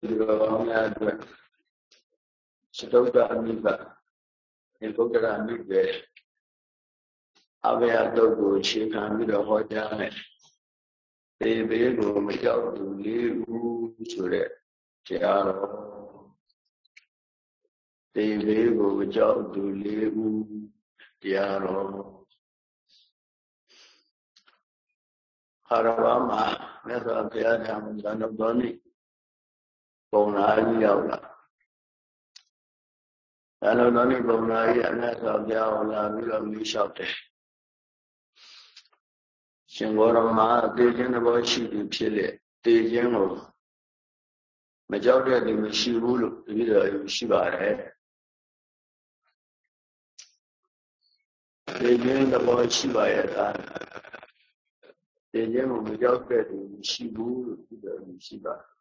ဒီလိုကောင်းများအတွက်စတုဒ္ဒအမိကဒီဗုဒ္ဓရာမိပဲအဘယတုတ်ကိုအခြေခံပြီးတော့ဟောကြားမယ်ဒီဘေးကိုမကြောက်သူလေးဦးဆိုတဲ့တရားတော်ဒီဘေးကိုမကြောက်သူလေးဦးတရားတော်ဟာရဝမှာမြတ်စွာဘုရားဓမ္မဇန်တော်နေ့ ပုံနာကြီးရောက်လာအဲလိုတော်နေ့ပုံနာကြီးအမြတ်စွာဘုရားဟောလာပြီးတော့မြှောက်တယ်ရှင်ဘောရမတေခြင်းသဘောရှိသူဖြစ်လေတေခြင်းကိုမကြောက်တဲ့သူမရှိဘူးလို့တပည့်တော်ယူရှိပါတယ်တေခြင်းသဘောရှိပါရဲ့သားတေခြင်းကိုမကြောက်တဲ့သူမရှိဘူးလို့တပည့်တော်ယူရှိပါတယ်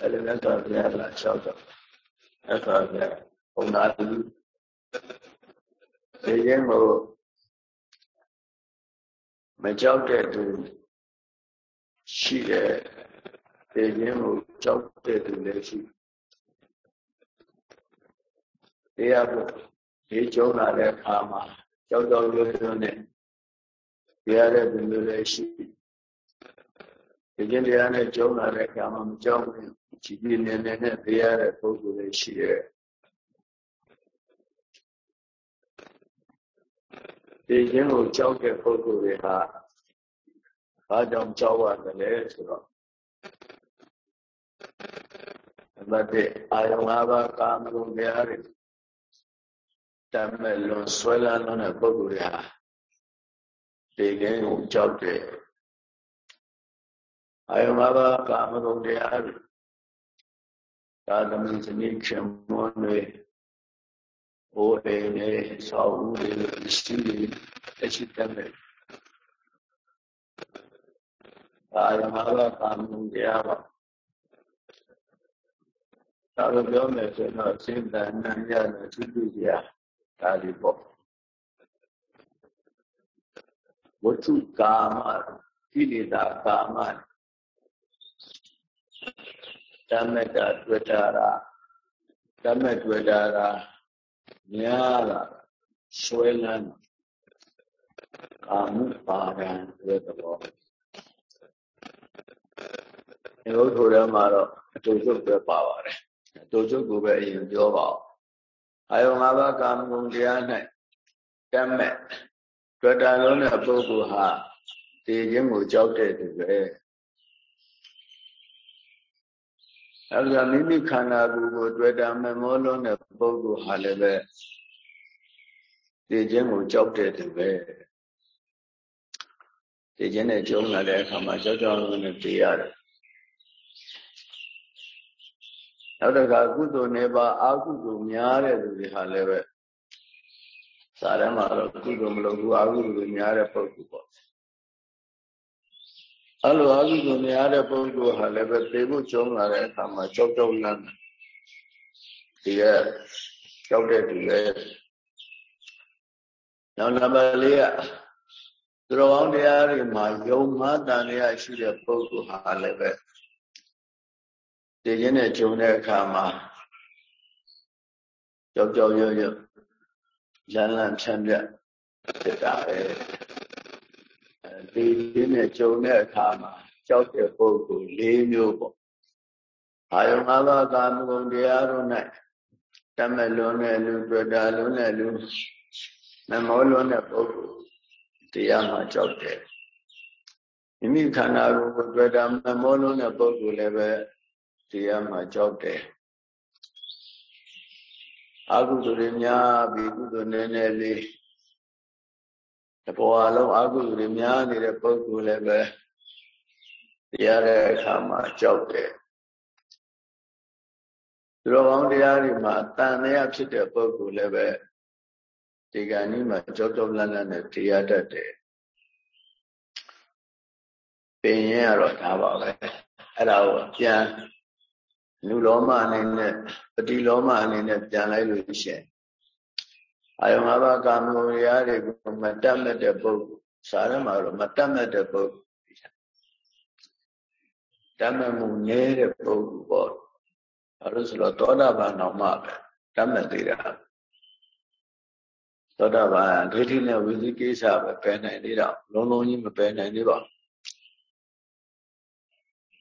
အဲ့ဒီနဲ့တော့ဘုရားလာလျှောက်တော့အဲ့ဒါကဘုံသားသူတေခြင်းကိုမကြောက်တဲ့သူရှိတယ်တေခြင်းကိုကြောက်တဲ့သူလည်းရှိတရားဖို့ဒီကျုံလာတဲ့အခါမှာကြောက်ကြောက်ရွံ့ရွံ့နဲ့တရားတဲ့သူလည်းရှိ ဒီကျင့်တရားနဲ့ကျုံလာတဲ့အခါမှာမကြောက်ဘူးကြည်ပြင်းနေနဲ့တရားတဲ့ပုဂ္ဂိုလ်လည်းရှိရဲ့ဒီခြင်းကိုကြောက်တဲ့ပုဂ္ဂိုလ်တွေဟာဘာကြောင့်ကြောက်ရတယ်လဲဆိုတော့ဘတ်တဲ့အာယုံ၅ပါးကာမဂုဏ်တရားတွေတမ်းမဲ့လွန်ဆွဲလန်းတဲ့ပုဂ္ဂိုလ်တွေဟာဒီခြင်းကိုကြောက်တဲ့ အာယုံ၅ပါးကာမဂုဏ်တရားတွေသာသမီဇနီးခင်မွန်းတွေဘိုးအိမ်နဲ့ဆောက်ဦးတွေရှိနေအရှိတတ်တယ်အာရမဘာကာမှုတရားပါဒါလိုပြောမယ်ဆိုတော့စိတ်တန်နံရတဲ့သူတို့ကြီးဒါဒီပေါ့ဝတ္ထုကာမကိလေသာကာမ ဓမ္မတာတွေ့တာဓမ္မတွေ့တာများလာဆွဲလန်းကာမှုပါဒံဆိုတဲ့သဘောဒီလိုဆိုရမှာတော့အတူချုပ်ပဲပါပါတယ်အတူချုပ်ကိုပဲအရင်ပြောပါအောင်အာယုံ၅ပါးကာမဂုဏ်တရား၌တတ်မဲ့တွေ့တာလုံးတဲ့ပုဂ္ဂိုလ်ဟာတည်ခြင်းကိုကြောက်တဲ့သူပဲ အဲဒါမိမိခန္ဓာကိုယ်ကိုတွေ့တာမမောလုံးတဲ့ပုဂ္ဂိုလ်ဟာလည်းပဲသိခြင်းကိုကြောက်တဲ့သူပဲသိခြင်းနဲ့ကြုံလာတဲ့အခါမှာကြောက်ကြောက်လို့နဲ့သိရတယ်နောက်တစ်ခါကုသိုလ်နေပါအကုသိုလ်များတဲ့သူတွေဟာလည်းပဲစာထဲမှာတော့ကုသိုလ်မလုပ်ဘူးအကုသိုလ်တွေများတဲ့ပုဂ္ဂိုလ်ပေါ့ အဲ့လိုအကုသိုလ်များတဲ့ပုဂ္ဂိုလ်ဟာလည်းပဲသိဖို့ကြုံလာတဲ့အခါမှာကြောက်ကြောက်လန့်ဒီကကြောက်တဲ့သူလည်းနောက်နံပါတ်၄ကသူတော်ကောင်းတရားတွေမှာယုံမှားတန်ရရှိတဲ့ပုဂ္ဂိုလ်ဟာလည်းပဲတည်ခြင်းနဲ့ဂျုံတဲ့အခါမှာကြောက်ကြောက်ရွံ့ရွံ့လန်းလန်းဖြန့်ပြဖြစ်တာပဲ တည်ခြင်းနဲ့ဂျုံတဲ့အခါမှာကြောက်တဲ့ပုဂ္ဂိုလ်၄မျိုးပေါ့အာယုံ၅ပါးကာမဂုဏ်တရားတို့၌တမလွန်တဲ့လူတွေ့တာလွန်တဲ့လူမမောလွန်းတဲ့ပုဂ္ဂိုလ်တရားမှကြောက်တယ်မိမိခန္ဓာကိုယ်ကိုတွေ့တာမမောလွန်းတဲ့ပုဂ္ဂိုလ်လည်းပဲတရားမှကြောက်တယ်အကုသိုလ်တွေများပြီးကုသိုလ်နည်းနည်းလေး တဘောအလုံးအကုသိုလ်တွေများနေတဲ့ပုဂ္ဂိုလ်လည်းပဲတရားတဲ့အခါမှာကြောက်တယ်သူတော်ကောင်းတရားတွေမှာတန်တရားဖြစ်တဲ့ပုဂ္ဂိုလ်လည်းပဲဒီကနေ့မှာကြောကြောလန့်လန့်နဲ့တရားတတ်တယ်ပင်ရင်ကတော့ဒါပါပဲအဲ့ဒါကိုပြန်လူလောမအနေနဲ့ပတိလောမအနေနဲ့ပြန်လိုက်လို့ရှိရင် အာယုံ၅ပါးကာမဂုဏ်ရာတွေကိုမတတ်မဲ့တဲ့ပုဂ္ဂိုလ်စာရမှာတော့မတတ်မဲ့တဲ့ပုဂ္ဂိုလ်တတ်မဲ့မှုနည်းတဲ့ပုဂ္ဂိုလ်ပေါ့ဘာလို့ဆိုတော့သောတာပန်တော်မှပဲတတ်မဲ့သေးတာသောတာပန်ဒိဋ္ဌိနဲ့ဝိသိကိစ္စပဲပယ်နိုင်သေးတာလုံးလုံးကြီးမပယ်နိုင်သေးပါ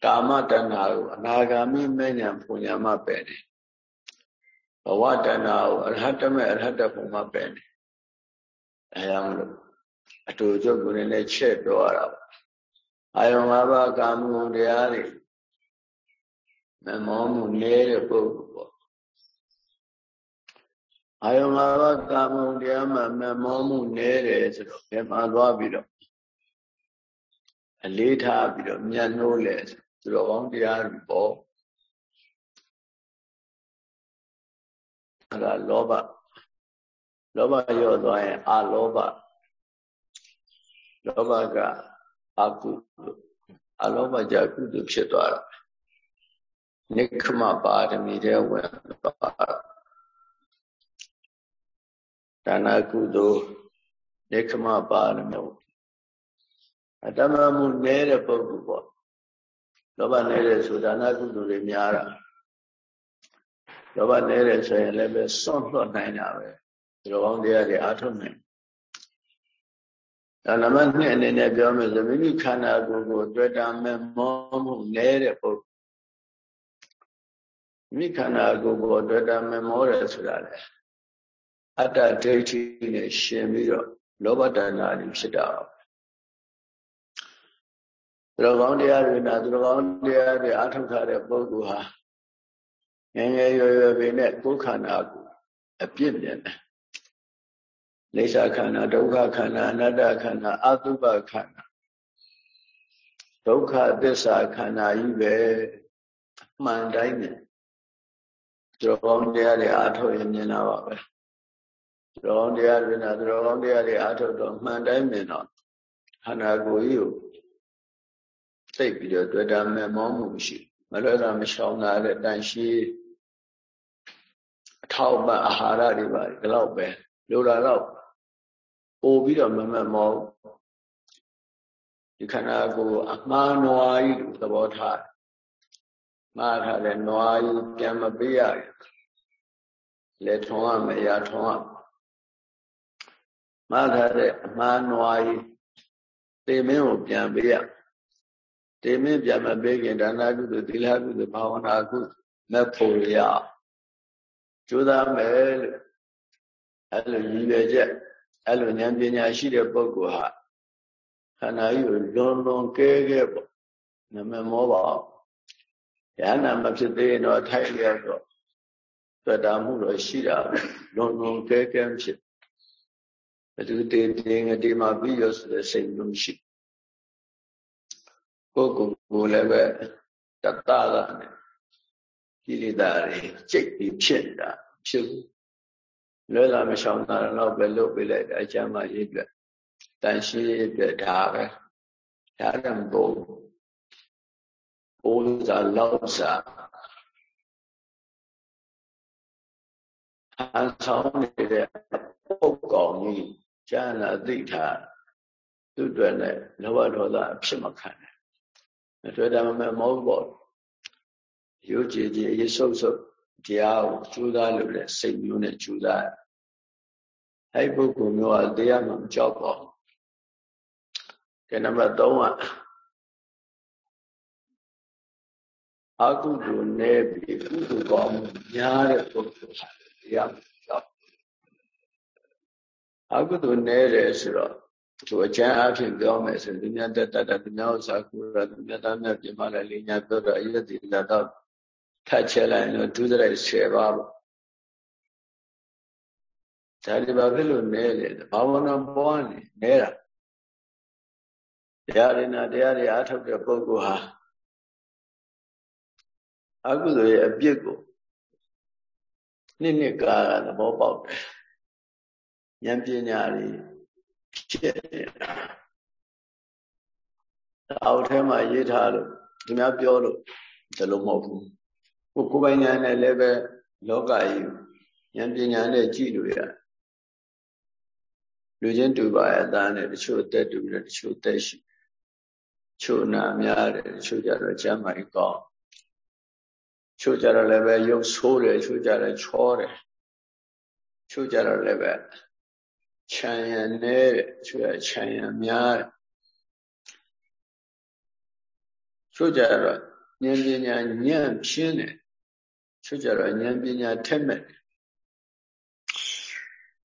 ကာမတဏ္ဍာကိုအနာဂါမိမဲ့ညာပူညာမှပယ်တယ် ဘဝတဏ္ဍာကိုအရဟတမေအရဟတဘုံမှပယ်တယ်အဲကြောင့်လို့အတူကျုပ်ကိုယ်နဲ့ချက်ပြောရတာအာယုံ၅ပါးကာမဂုဏ်တရားတွေမမောမှုနေတဲ့ပုဂ္ဂိုလ်ပေါ့အာယုံ၅ပါးကာမဂုဏ်တရားမှာမမောမှုနေတယ်ဆိုတော့ဘယ်မှာသွားပြီးတော့အလေးထားပြီးတော့မြတ်နှိုးလဲဆိုတော့ကောင်းတရားတွေပေါ့ အဲ့ဒါလောဘလောဘရော့သွားရင်အာလောဘလောဘကအကုအလောဘကြကုသိုလ်ဖြစ်သွားတာနိခမပါရမီတဲ့ဝင်သွားဒါနကုသိုလ်နိခမပါရမီအတ္တမမှုနည်းတဲ့ပုဂ္ဂိုလ်ပေါ့လောဘနည်းတဲ့ဆိုဒါနကုသိုလ်တွေများတာ လောဘနည်းတဲ့ဆိုရင်လည်းပဲစွန့်လွတ်နိုင်တာပဲဒီလိုကောင်းတရားတွေအားထုတ်နိုင်ဒါနမနှစ်အနေနဲ့ပြောမယ်ဆိုမိမိခန္ဓာကိုယ်ကိုတွေ့တာမဲ့မောမှုနည်းတဲ့ပုဂ္ဂိုလ်မိခန္ဓာကိုယ်ကိုတွေ့တာမဲ့မောတယ်ဆိုတာလေအတ္တဒိဋ္ဌိနဲ့ရှင်ပြီးတော့လောဘတဏှာတွေဖြစ်တာသူတော်ကောင်းတရားတွေနာသူတော်ကောင်းတရားတွေအထောက်ထားတဲ့ပုဂ္ဂိုလ်ဟာ ငယ်ငယ်ရွယ်ရွယ်ပဲနဲ့ကိုယ်ခန္ဓာကိုအပြစ်မြင်တယ်လိစ္ဆာခန္ဓာဒုက္ခခန္ဓာအနတ္တခန္ဓာအတုပခန္ဓာဒုက္ခသစ္စာခန္ဓာကြီးပဲအမှန်တိုင်းနဲ့သူတော်ကောင်းတရားတွေအားထုတ်ရင်မြင်တာပါပဲသူတော်ကောင်းတရားတွေနာသူတော်ကောင်းတရားတွေအားထုတ်တော့မှန်တိုင်းမြင်တော့ခန္ဓာကိုယ်ကြီးကိုသိပြီးတော့တွေ့တာမဲ့မောမှုရှိမလွဲတာမရှောင်တာတဲ့တန်ရှိအ ထောက်ပံ့အာဟာရတွေပါဒီလောက်ပဲလိုတာတော့ပို့ပြီးတော့မမတ်မောဒီခန္ဓာကိုယ်အမှားနွားကြီးသဘောထားမှားထားတဲ့နွားကြီးပြန်မပေးရလက်ထုံရမရထုံရမှားထားတဲ့အမှားနွားကြီးတေမင်းကိုပြန်ပေးရတေမင်းပြန်မပေးခင်ဒါနကုသိုလ်သီလကုသိုလ်ဘာဝနာကုမဲ့ဖို့ရ ကျိုးသားမယ်လို့အဲ့လိုရည်ရွယ်ချက်အဲ့လိုဉာဏ်ပညာရှိတဲ့ပုဂ္ဂိုလ်ဟာခန္ဓာကြီးကိုလွန်လွန်ကဲကဲပေါ့နမမောပါရဟနာမဖြစ်သေးရင်တော့ထိုက်ရတော့တွေ့တာမှုတော့ရှိတာလွန်လွန်ကဲကဲဖြစ်ဘယ်သူတည်တည်ငတိမှာပြီးရဆိုတဲ့စိတ်မျိုးရှိကိုယ်ကိုယ်ကိုလည်းပဲတတလာနဲ့ ကိလေသာတွေစိတ်ပြီးဖြစ်နေတာဖြစ်ဘူးလွဲလာမရှောင်တာတော့ပဲလုပ်ပေးလိုက်တာအကျမ်းမရေးပြတန်ရှင်းရေးပြဒါပဲဒါရံဘုံအိုးစားလောက်စားအဆောင်နေတဲ့ပုတ်ကောင်ကြီးကျမ်းလာသိထားသူ့အတွက်နဲ့လောဘဒေါသအဖြစ်မခံနဲ့တွေ့တယ်မမဟုတ်ပေါ့ ရုပ်ကြည်ကြည်ရေဆုပ်ဆုပ်တရားကိုကြိုးစားလို့လည်းစိတ်မျိုးနဲ့ကြိုးစားအဲ့ပုဂ္ဂိုလ်မျိုးကတရားမှမကြောက်ပါဘူးကဲနံပါတ်3ကအကုသိုလ်နဲ့ပြီးကုသိုလ်ကောင်းများတဲ့ပုဂ္ဂိုလ်ဟာတရားမကြောက်အကုသိုလ်နဲ့တယ်ဆိုတော့သူအကျမ်းအဖြစ်ပြောမယ်ဆိုရင်မြတ်တတတမြတ်ဥစ္စာကုရမြတ်သားမြတ်ပြမလည်းလေးညာပြောတော့အယတိလာတော့ ထတ်ချက်လိုက်လို့ဒုစရိုက်10ပါးပေါ့ဒါဒီဘာဖြစ်လို့နဲလဲဘာဝနာပွားနေနဲတာတရားရဏတရားတွေအားထုတ်တဲ့ပုဂ္ဂိုလ်ဟာအကုသိုလ်ရဲ့အပြစ်ကိုနှစ်နှစ်ကာလသဘောပေါက်တယ်ဉာဏ်ပညာတွေဖြစ်နေတာအောက်ထဲမှာရေးထားလို့သူများပြောလို့ဒါလို့မဟုတ်ဘူး ကိုကိုယ်ပိုင်ဉာဏ်နဲ့လည်းပဲလောကကြီးဉာဏ်ပညာနဲ့ကြည့်လို့ရလူချင်းတူပါရဲ့အသားနဲ့တချို့အသက်တူတယ်တချို့အသက်ရှိချိုနာများတယ်ချိုကြတော့ကျမ်းမာရေးကောင်းချိုကြတော့လည်းပဲရုပ်ဆိုးတယ်ချိုကြတော့ချောတယ်ချိုကြတော့လည်းပဲခြံရံနေတဲ့ချိုရခြံရံများတယ်ချိုကြတော့ဉာဏ်ပညာညံ့ဖြင်းတယ် ချိုကြတော့ဉာဏ်ပညာထက်မဲ့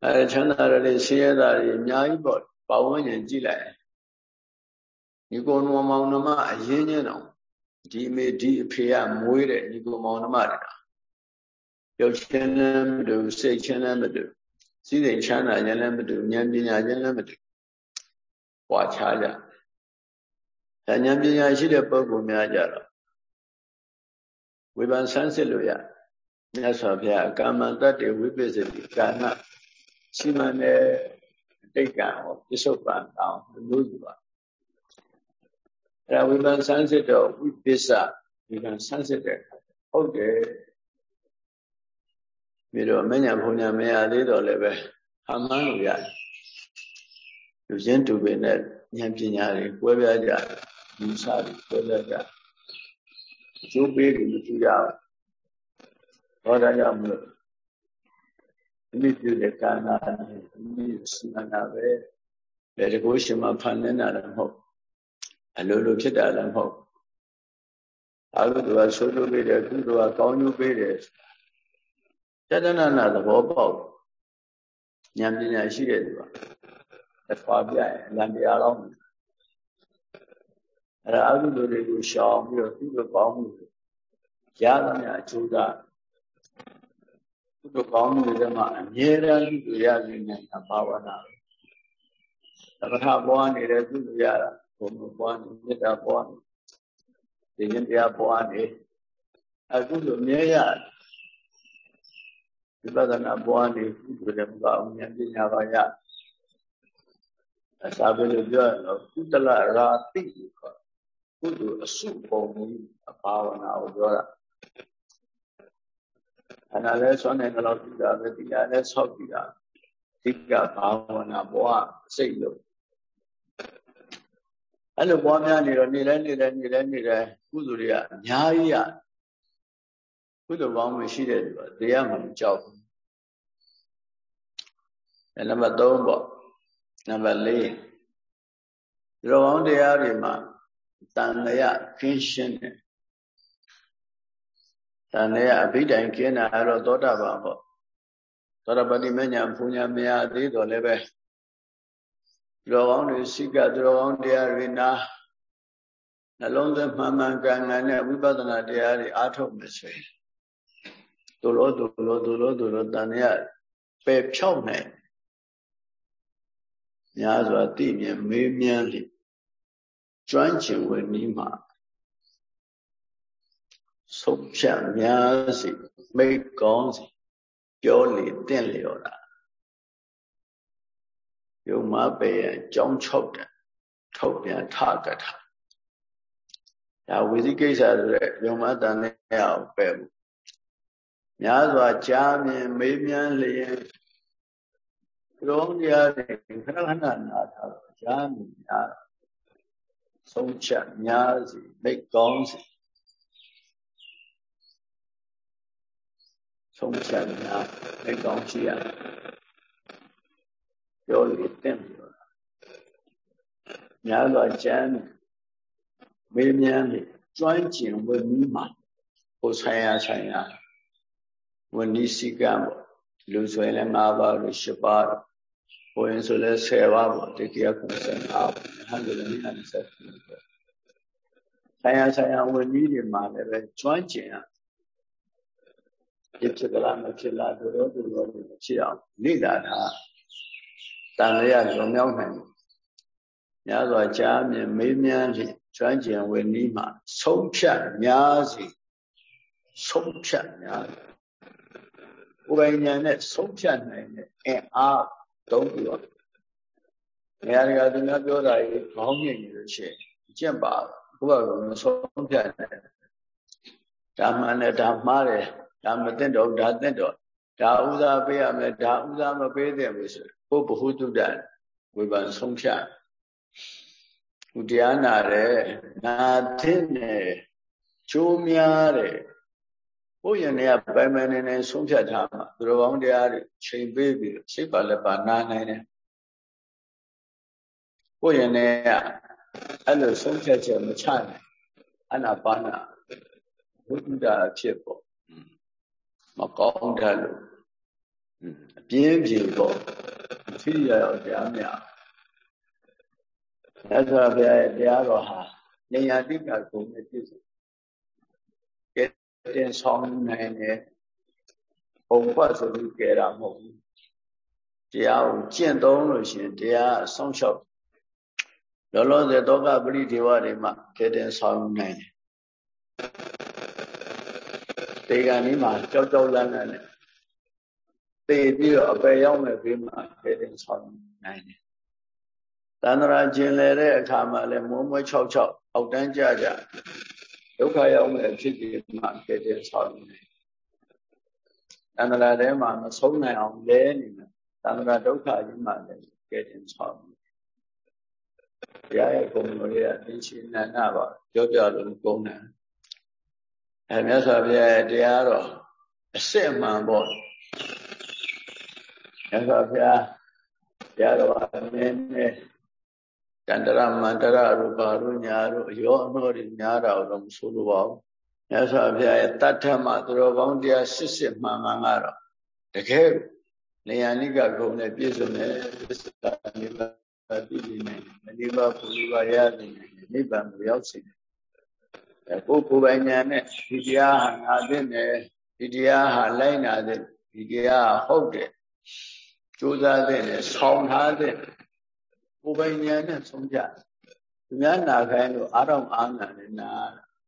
အဲချမ်းသာရတဲ့ဆင်းရဲတာတွေအများကြီးပေါ့ပဝန်းကျင်ကြည့်လိုက်ညီကိုမောင်မောင်နှမအရင်ချင်းတော့ဒီအမေဒီအဖေကမွေးတဲ့ညီကိုမောင်နှမတွေရုပ်ချင်းလည်းမတူစိတ်ချင်းလည်းမတူစိစိတ်ချမ်းသာခြင်းလည်းမတူဉာဏ်ပညာခြင်းလည်းမတူပွားခြားကြဉာဏ်ပညာရှိတဲ့ပုဂ္ဂိုလ်များကြတော့ဝိပန်ဆန်းစစ်လို့ရ မြတ်စွာဘုရားကာမတ္တဝိပစ္စတိကာဏရှိမှန်တဲ့တိတ်ကံဟောပစ္စုပန်တောင်းလို့ယူပါအဲဝိပန်ဆန်းစစ်တော့ဝိပစ္စဝိပန်ဆန်းစစ်တဲ့ဟုတ်တယ်ပြီးတော့မညာဘုံညာမရသေးတော့လည်းပဲအမှန်လို့ရတယ်လူချင်းတူပင်နဲ့ဉာဏ်ပညာတွေကွဲပြားကြလူစားတွေကွဲပြားကြအကျိုးပေးတွေမတူရဘူး ဟောဒါကြောင့်မလို့မိပြုတဲ့ကာနာမိစီမနာပဲဘယ်တကိုရှင်မဖန်နေတာလည်းမဟုတ်အလိုလိုဖြစ်တာလည်းမဟုတ်အကုသိုလ်ကဆိုးကျိုးပေးတယ်ကုသိုလ်ကကောင်းကျိုးပေးတယ်တဒနာနာသဘောပေါက်ဉာဏ်ပညာရှိတဲ့သူကတစ်ခွာပြရင်လမ်းတရားတော့အဲ့ဒါအကုသိုလ်တွေကိုရှောင်ပြီးတော့ကုသိုလ်ကောင်းမှုရသမျှအကျိုးက ကုသိုလ်ကောင်းမှုတွေမှာအမြဲတမ်းကုသိုလ်ရနေတာဘာဝနာသမထပွားနေတဲ့ကုသိုလ်ရတာဘုံပွားနေမေတ္တာပွားနေဒီရင်တရားပွားနေအခုလိုမြဲရဝိပဿနာပွားနေကုသိုလ်တွေမကောင်းဉာဏ်ပညာပါရအစာပဲလို့ပြောရတော့ကုသလရာတိကိုခေါ်ကုသိုလ်အစုပုံကြီးအဘာဝနာကိုပြောတာ ခန္ဓာလဲဆွမ်းနေကြလို့ဒီကပဲဒီကလဲဆောက်ပြီးတာဒီကဘာဝနာဘဝစိတ်လို့အဲ့လိုပွားများနေတော့နေလဲနေလဲနေလဲနေလဲကုသိုလ်တွေကအများကြီးရကုသိုလ်ကောင်းမှုရှိတဲ့သူကတရားမှမကြောက်ဘူးအဲနံပါတ်3ပေါ့နံပါတ်4ဒီလိုကောင်းတရားတွေမှာတန်လျခင်းရှင်းတယ် တန်လျအဘိဓိုင်ခင်းတာအဲ့တော့သောတာပန်ပေါ့သောတာပတိမညာဘုညာမရသေးတော့လည်းပဲသူတော်ကောင်းတွေစိကသူတော်ကောင်းတရားတွေနာနှလုံးသွင်းမှန်မှန်ကန်ကန်နဲ့ဝိပဿနာတရားတွေအားထုတ်မယ်ဆိုရင်သူလို့သူလို့သူလို့သူလို့တန်ရပယ်ဖြောက်နိုင်များစွာသိမြင်မေးမြန်းလိကျွမ်းကျင်ဝနီးမှာ ဆုံးဖြတ်များစီမိတ်ကောင်းစီပြောလေတင့်လျော်တာယုံမပေရကြောင်းချုပ်တယ်ထုတ်ပြန်ထကထာဒါဝိသိကိစ္စဆိုတဲ့ယုံမတန်နဲ့အောင်ပဲဘူးများစွာကြားမြင်မေးမြန်းလျင်ကြောင်းတရားတွေခဏခဏနာထားတော့ကြားမြင်များဆုံးချက်များစီမိတ်ကောင်းစီ ဆုံးချက်များမိတ်ကောင်းရှိရတယ်ပြောလို့တင့်ပြောတာများစွာကျမ်းမေးမြန်းနေကျွမ်းကျင်ဝိနည်းမှာဟိုဆိုင်ရာဆိုင်ရာဝိနည်းစည်းကမ်းပေါ့လူဆိုရင်လည်း၅ပါးလို့၈ပါးဟိုရင်ဆိုလည်း၁၀ပါးပေါ့တတိယခု15ပါးဟန်တယ်လည်း20ဆက်ဆိုင်ရာဆိုင်ရာဝိနည်းတွေမှာလည်းပဲကျွမ်းကျင်ရ ဖြစ်ဖြစ်လားမဖြစ်လားတို့တော့တို့တော့ဖြစ်အောင်လေ့လာတာတန်လျာလွန်မြောက်နိုင်များစွာကြားမြင်မေးမြန်းဖြင့်ကျွမ်းကျင်ဝေနည်းမှာဆုံးဖြတ်များစီဆုံးဖြတ်များကိုယ်ပိုင်ဉာဏ်နဲ့ဆုံးဖြတ်နိုင်တဲ့အင်အားသုံးပြီးတော့နေရာတွေကသူများပြောတာကြီးခေါင်းမြင့်နေလို့ရှိရင်ကျင့်ပါဘုရားကမဆုံးဖြတ်နိုင်ဒါမှန်တယ်ဒါမှားတယ် ဒါမသိတော့ဒါသိတော့ဒါဥစားပေးရမယ်ဒါဥစားမပေးသင့်ဘူးဆိုကိုဘ ഹു တုဒ္ဒဝိပန်ဆုံးဖြတ်သူတရားနာတယ်နာသင့်တယ်ချိုးများတယ်ဘုရင်တွေကပိုင်ပိုင်နေနေဆုံးဖြတ်ထားမှာသူတော်ကောင်းတရားတွေချိန်ပေးပြီးစိတ်ပါလက်ပါနာနိုင်တယ်ဘုရင်တွေကအဲ့လိုဆုံးဖြတ်ချက်မချနိုင်အနာပါနာဘုဒ္ဓဖြစ်ပေါ့ မကောင်းတယ်လို့အပြင်းပြေပေါ့ဖြစ်ရအောင်ကြားများမြတ်စွာဘုရားရဲ့တရားတော်ဟာဉာဏ်တိကကုံနဲ့ပြည့်စုံကဲတင်ဆောင်နိုင်တဲ့ပုံပတ်ဆိုပြီးကြတာမဟုတ်ဘူးတရားကိုကျင့်သုံးလို့ရှိရင်တရားအဆောင်လျှောက်လောလောဆယ်တောကပရိဒေဝတွေမှာကဲတင်ဆောင်နိုင်တယ် တေဂန်ဒီမှာကြောက်ကြောက်လန့်လန့်နဲ့သေပြီးတော့အပယ်ရောက်မဲ့ဘေးမှာကဲတင်ဆောင်နိုင်တယ်တန္တရာကျင်လည်တဲ့အခါမှာလည်းမွမွ66အောက်တန်းကြကြဒုက္ခရောက်မဲ့ဖြစ်ပြီးမှကဲတဲ့ဆောက်နေတန္တရာထဲမှာမဆုံးနိုင်အောင်လဲနေတယ်တန္တရာဒုက္ခကြီးမှလည်းကဲတဲ့ဆောက်နေဘုရားရဲ့ကုံတော်ရဲ့အင်းရှင်နန္ဒပါပြောပြလို့ကုန်းတယ် အဲမြတ်စွာဘုရားရဲ့တရားတော်အစစ်အမှန်ပေါ့မြတ်စွာဘုရားတရားတော်အနည်းနဲ့တန္တရမန္တရတို့ဘာတို့ညာတို့အယောအနှောတွေများတာတော့မဆိုလိုပါဘူးမြတ်စွာဘုရားရဲ့တတ်ထမသူတော်ကောင်းတရားစစ်စစ်မှန်မှန်ကတော့တကယ်နေယနိကဂုံနဲ့ပြည့်စုံတဲ့သစ္စာနိဗ္ဗာန်တည်နေနိုင်နိဗ္ဗာန်ပူရိပါရနေနိဗ္ဗာန်ကိုရောက်စေတယ် ကိုယ်ကိုယ်ပိုင်ညာနဲ့ဒီတရားဟာငါသိနေဒီတရားဟာလိုက်နာတဲ့ဒီတရားဟုတ်တယ်ကြိုးစားတဲ့ဆောင်းထားတဲ့ကိုယ်ပိုင်ဉာဏ်နဲ့ဆုံးဖြတ်သူများနာခိုင်းလို့အားတော့အားနာနေနာ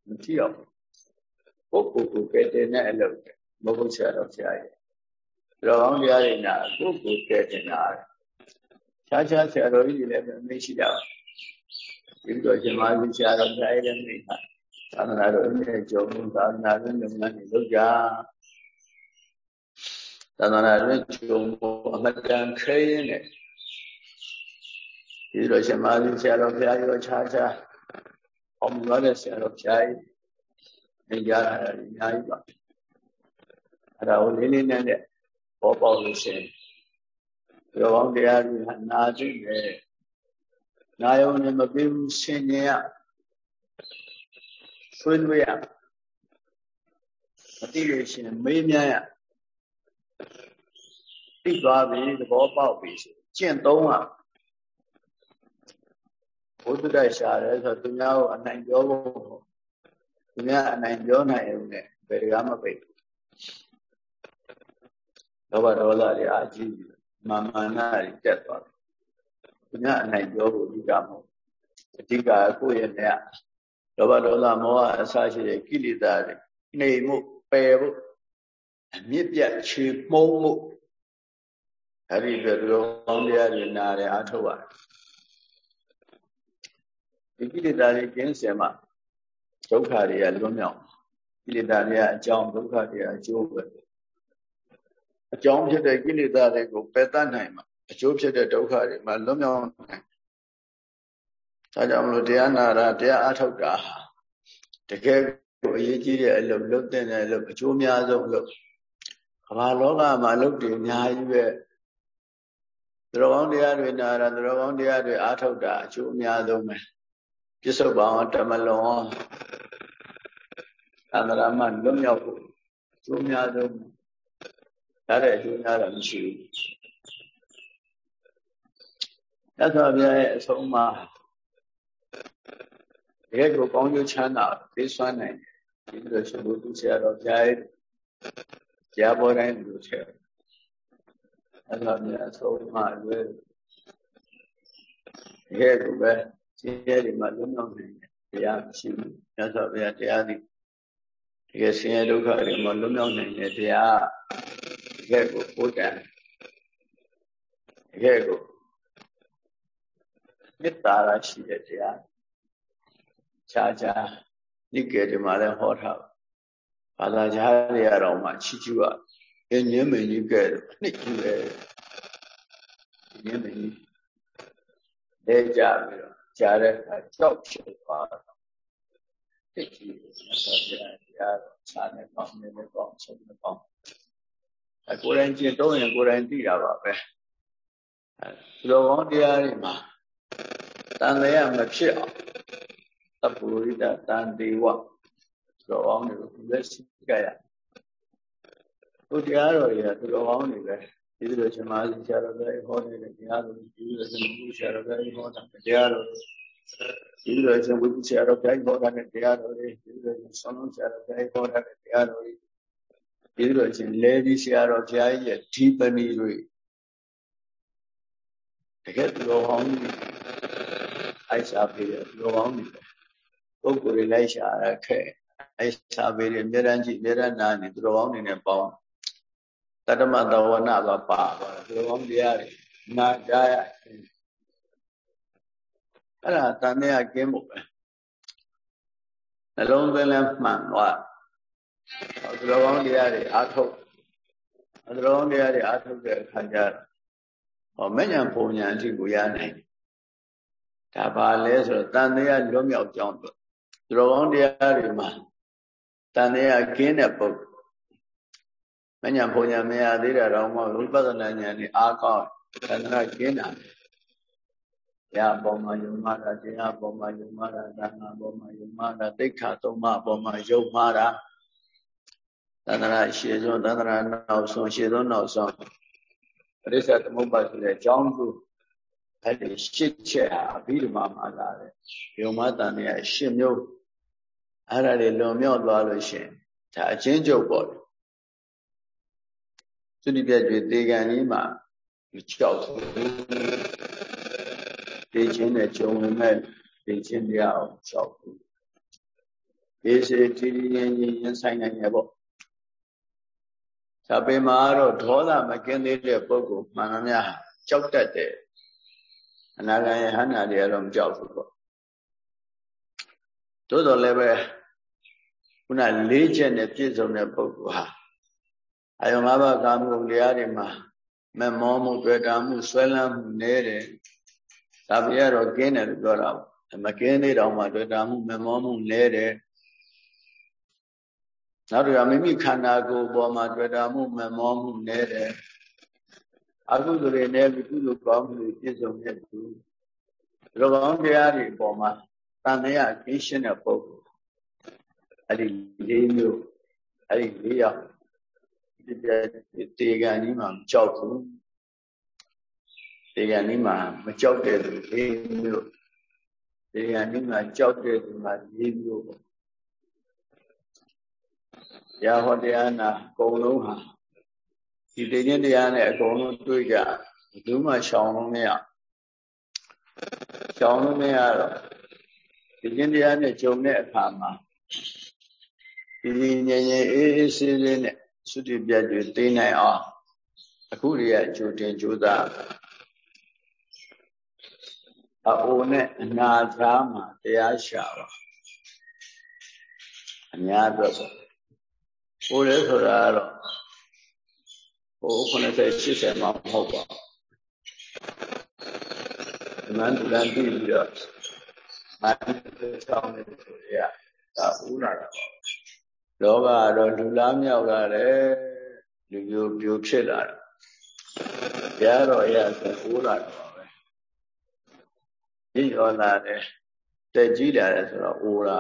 မကြည့်အောင်ပုဂ္ဂိုလ်ကိုကဲတင်တဲ့အလုပ်မဟုတ်ဆရာတော်ဆရာကြီးတော်ကောင်းတရားတွေနာကိုယ်ကိုကဲတင်တာခြားခြားဆရာတော်ကြီးတွေလည်းမရှိကြဘူးဒီတော့ရှင်မကြီးဆရာတော်ဆရာကြီးလည်းမရှိ သာသနာတော်နဲ့ကြုံသာသနာ့လုပ်ငန်းတွေလုပ်ကြသာသနာ့တွင်ကြုံအမတန်ခဲရင်းနဲ့ဒီလိုရှင်မာသီဆရာတော်ဘုရားရောခြားခြားအောင်လို့တဲ့ဆရာတော်ဘုရားကြီးနေကြတာအများကြီးပါအဲ့ဒါကိုလေးလေးနက်နက်ပေါ်ပေါက်လို့ရှင်ရောကောင်းတရားတွေဟာနာကြည့်တယ်နာယုံနဲ့မပြေဘူးဆင်ញင်ရ ဆွေးနွေးရမသိလို့ရှင်မေးမြန်းရသိသွားပြီသဘောပေါက်ပြီကျင့်သုံးရဘုဒ္ဓတိုက်ရှာတယ်ဆိုသူများကိုအနိုင်ပြောဖို့သူများအနိုင်ပြောနိုင်ရုံနဲ့ဘယ်ကမှပိတ်လောဘဒေါသတွေအာကြီးမာမာနတွေတက်သွားတယ်သူများအနိုင်ပြောဖို့အဓိကမဟုတ်အဓိကကိုယ့်ရဲ့နဲ့ လောဘဒေါသမောဟအစရှိတဲ့ကိလေသာတွေနှိမ်မှုပယ်ဖို့အမြင့်ပြတ်ခြေမှုံးမှုအဲ့ဒီအတွက်သူတော်ကောင်းတရားတွေနားတယ်အထုတ်ရတယ်ဒီကိလေသာတွေကင်းစင်မှဒုက္ခတွေကလွတ်မြောက်ကိလေသာတွေကအကြောင်းဒုက္ခတွေကအကျိုးပဲအကြောင်းဖြစ်တဲ့ကိလေသာတွေကိုပယ်တတ်နိုင်မှာအကျိုးဖြစ်တဲ့ဒုက္ခတွေမှာလွတ်မြောက်နိုင် ဒါကြောင့်မလို့တရားနာတာတရားအထုတ်တာတကယ်ကိုအရေးကြီးတဲ့အလုပ်လုပ်တဲ့အလုပ်အကျိုးများဆုံးလုပ်ကမ္ဘာလောကမှာလုပ်တယ်အများကြီးပဲသရောကောင်းတရားတွေနာတာသရောကောင်းတရားတွေအားထုတ်တာအကျိုးအများဆုံးပဲပြစ္ဆုတ်ပံဓမ္မလုံးအန္တရာမလွတ်မြောက်ဖို့အကျိုးများဆုံးဒါတဲ့အကျိုးများတာမရှိဘူးသစ္စာပြရဲ့အဆုံးအမ တကယ်ကိုကောင်းကျိုးချမ်းသာပေးစွမ်းနိုင်တယ်ဒီလိုရှင်ဘုသူဆရာတော်ဘုရားရဲ့ကြားပေါ်တိုင်းလို့ချက်အဲ့ဒါများအဆုံးအမလွယ်တကယ်ကိုပဲဆင်းရဲတွေမှာလွတ်မြောက်နိုင်တယ်တရားရှိဘူးမြတ်စွာဘုရားတရားဒီတကယ်ဆင်းရဲဒုက္ခတွေမှာလွတ်မြောက်နိုင်တဲ့တရားတကယ်ကိုပို့တန်တကယ်ကိုမေတ္တာရရှိတဲ့တရား ခြားခြားနိကေဒီမှာလည်းဟောထားဘာသာခြားတွေအတော်မှချီးကျူးရအင်းညင်းမင်းကြီးကဲနှစ်ကျူးတယ်ညင်းမင်းကြီးလဲကြပြီးတော့ကြားတဲ့အခါကြောက်ဖြစ်သွားတော့တိတ်ကြီးဆိုတော့တရားတော့ခြားနေပေါင်းနေနေပေါင်းဆုံးနေပေါင်းအကိုယ်တိုင်ကျင့်တော့ရင်ကိုယ်တိုင်သိတာပါပဲအဲလိုကောင်းတရားတွေမှာတန်လျာမဖြစ်အောင် သဗ္ဗဝိဒတန်တေဝလိုကောင်းတွေကိုလက်ရှိကြရဘုရားတော်တွေကသူတော်ကောင်းတွေပဲဒီလိုရှင်မာစီဆရာတော်တွေဟောနေတဲ့တရားတော်ဒီလိုရှင်ဘုဆရာတော်တွေဟောတာတရားတော်ဒီလိုရှင်ဘုဆရာတော်တွေဟောတာတရားတော်တွေဒီလိုရှင်ဆောင်းလုံးဆရာတော်တွေဟောတာတရားတော်တွေဒီလိုရှင်လဲဒီဆရာတော်ဘုရားကြီးရဲ့ဒီပဏီတွေတကယ်သူတော်ကောင်းတွေအိုက်စားပြီးတယ်သူတော်ကောင်းတွေ ပုဂ္ဂိုလ်တွေလိုက်ရှာရခဲ့အိုက်စားပြီးတယ်အများတန်းကြည့်အများတန်းနာနေသူတော်ကောင်းတွေနဲ့ပေါင်းတတ္တမတဝနာပါပါသွားတယ်သူတော်ကောင်းတရားတွေနာကြရအဲ့ဒါတန်မြတ်ကင်းဖို့ပဲနှလုံးသွင်းလဲမှန်သွားသူတော်ကောင်းတရားတွေအာထုတ်သူတော်ကောင်းတရားတွေအာထုတ်တဲ့အခါကျတော့ဟောမဉ္ဇဉ်ပုံညာအထိကိုရနိုင်ဒါပါလဲဆိုတော့တန်တရားလွတ်မြောက်ကြောင်းတို့ သူတော်ကောင်းတရားတွေမှာတန်တရားကင်းတဲ့ပုဂ္ဂိုလ်မညာဘုံညာမရသေးတာတော့မှဝိပဿနာဉာဏ်နဲ့အားကောင်းသန္တရာကျင်းတာရပေါ်မှာယုံမှားတာတရားပေါ်မှာယုံမှားတာသံဃာပေါ်မှာယုံမှားတာတိဋ္ဌာသုံးပါးပေါ်မှာယုံမှားတာသန္တရာရှေဆုံးသန္တရာနောက်ဆုံးရှေဆုံးနောက်ဆုံးပရိစ္ဆေသမုပ္ပါဆိုတဲ့အကြောင်းကိုအဲ့ဒီရှစ်ချက်ဟာအဘိဓမ္မာမှာလာတယ်ယုံမှားတန်တဲ့ရှစ်မျိုး အဲ့ဒါတွေလွန်မြောက်သွားလို့ရှင်ဒါအချင်းကျုပ်ပေါ့သုတိပြကျွေတေကံကြီးမှာမကြောက်ဘူးတေချင်းနဲ့ကြုံမဲ့တေချင်းတရားအောင်ကြောက်ဘူးဒီစေတီရင်ကြီးရင်ဆိုင်နိုင်ရပေါ့သာပေမှာတော့ဒေါသမကင်းသေးတဲ့ပုဂ္ဂိုလ်မှန်သမျှကြောက်တတ်တယ်အနာဂံယဟန္တာတွေကတော့မကြောက်ဘူးပေါ့ သို့တော်လည်းပဲခုနလေးချက်နဲ့ပြည့်စုံတဲ့ပုဂ္ဂိုလ်ဟာအယုံ၅ပါးကာမှုတရားတွေမှာမမောမှုတွေ့တာမှုဆွဲလန်းမှုနေတယ်ဒါပြရတော့ကင်းတယ်လို့ပြောတာမကင်းသေးတော့မှတွေ့တာမှုမမောမှုနေတယ်နောက်တစ်ခါမိမိခန္ဓာကိုယ်ပေါ်မှာတွေ့တာမှုမမောမှုနေတယ်အကုသိုလ်တွေနဲ့ကုသိုလ်ကောင်းမှုတွေပြည့်စုံတဲ့သူလောကောင်းတရားတွေအပေါ်မှာ တန်မြတ်ကင်းရှင်းတဲ့ပုဂ္ဂိုလ်အဲ့ဒီလေးမျိုးအဲ့ဒီလေးယောက်ဒီတေဂန်ကြီးမှာမကြောက်ဘူးတေဂန်ကြီးမှာမကြောက်တဲ့သူလေးမျိုးတေဂန်ကြီးမှာကြောက်တဲ့သူမှာလေးမျိုးပေါ့ရာဟောတရားနာအကုန်လုံးဟာဒီတေခြင်းတရားနဲ့အကုန်လုံးတွေ့ကြဘယ်သူမှရှောင်လို့မရရှောင်လို့မရတော့ ဒီခြင်းတရားနဲ့ကြုံတဲ့အခါမှာဒီဒီငြိမ်ငြိမ်အေးအေးဆေးဆေးနဲ့သုတိပြတ်တွေသိနိုင်အောင်အခုတည်းကကြိုတင်ကြိုးစားအအိုနဲ့အနာသားမှာတရားရှာပါအများအတွက်ပေါ့ဟိုလေဆိုတာကတော့ဟို90 80မှာမဟုတ်ပါဘူးမန္တလန်ပြီးပြီးတော့ မန္တဆောင်းနေဆိုရဒါဥလာတာပါလောကတော့လူလားမြောက်လာတယ်လူပြိုပြိုဖြစ်လာတယ်ဘုရားတော်ရဆိုဥလာတာပါပဲညှော်လာတယ်တက်ကြီးလာတယ်ဆိုတော့ဥလာ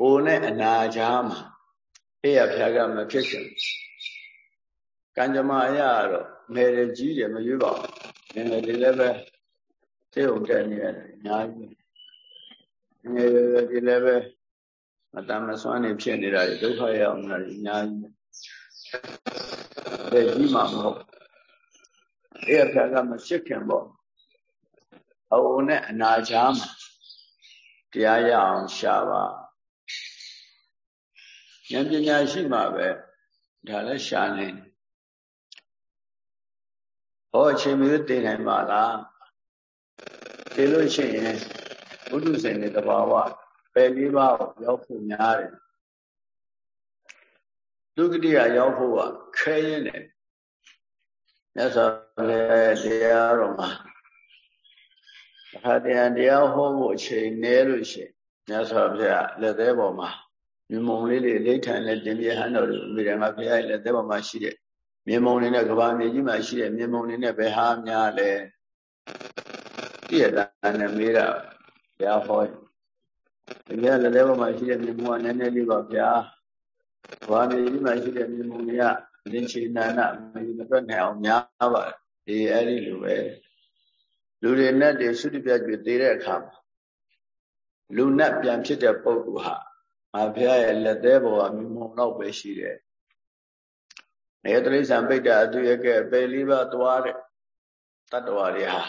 အိုနဲ့အနာချားမှာအေးရဖျားကမဖြစ်ရှင်ကံကြမ္မာအရတော့ငယ်တယ်ကြီးတယ်မရွေးပါဘူးငယ်တယ်လည်းပဲ သိုံတက်နေရတယ်အများကြီးငယ်တယ်ဒီလည်းပဲမတမ်းမစွမ်းနေဖြစ်နေတာဒုက္ခရောက်နေတာအများကြီးတဲ့ကြီးမှမဟုတ်အေးရဖျားကမဖြစ်ခင်ပေါ့အိုနဲ့အနာချားမှာတရားရအောင်ရှာပါဉာဏ်ပညာရှိမှပဲဒါလည်းရှာနေဟောအချိန်မျိုးသိနိုင်ပါလား သိလို့ရှိရင်ဘုဒ္ဓဆင်တဲ့တဘာဝပယ်လေးပါးကိုရောက်ဖို့များတယ်ဒုက္ခတိယရောက်ဖို့ကခဲရင်တယ်မြတ်စွာဘုရားတရားတော်မှာအခါတရံတရားဟောဖို့အချိန်နည်းလို့ရှိရင်မြတ်စွာဘုရားလက်သေးပေါ်မှာမြမုံလေးတွေလိဋ္ဌာန်နဲ့တင်ပြဟန်တော်တွေမိရမဘုရားရဲ့လက်သေးပေါ်မှာရှိတဲ့မြမုံတွေနဲ့ကဘာမြေကြီးမှာရှိတဲ့မြမုံတွေနဲ့ဘယ်ဟာများလဲ တိရတာနဲ့မေးတာဘုရားဟောတယ်ဒီကလက်သေးပေါ်မှာရှိတဲ့မြမုံကနည်းနည်းလေးပါဗျာဘာမြေကြီးမှာရှိတဲ့မြမုံတွေကလင်ချေနာနာမယူမတွက်နိုင်အောင်များပါတယ်ဒီအဲ့ဒီလိုပဲလူတွေနဲ့တွေသုတိပြကျွေသေးတဲ့အခါမှာလူနဲ့ပြန်ဖြစ်တဲ့ပုဂ္ဂိုလ်ဟာငါဖះရဲ့လက်သေးပေါ်ကမြုံတော့ပဲရှိတယ်။နေတရိစ္ဆာန်ပိဋ္ဌအတူရကဲပေလေးပါသွားတဲ့တတ္တဝါတွေဟာ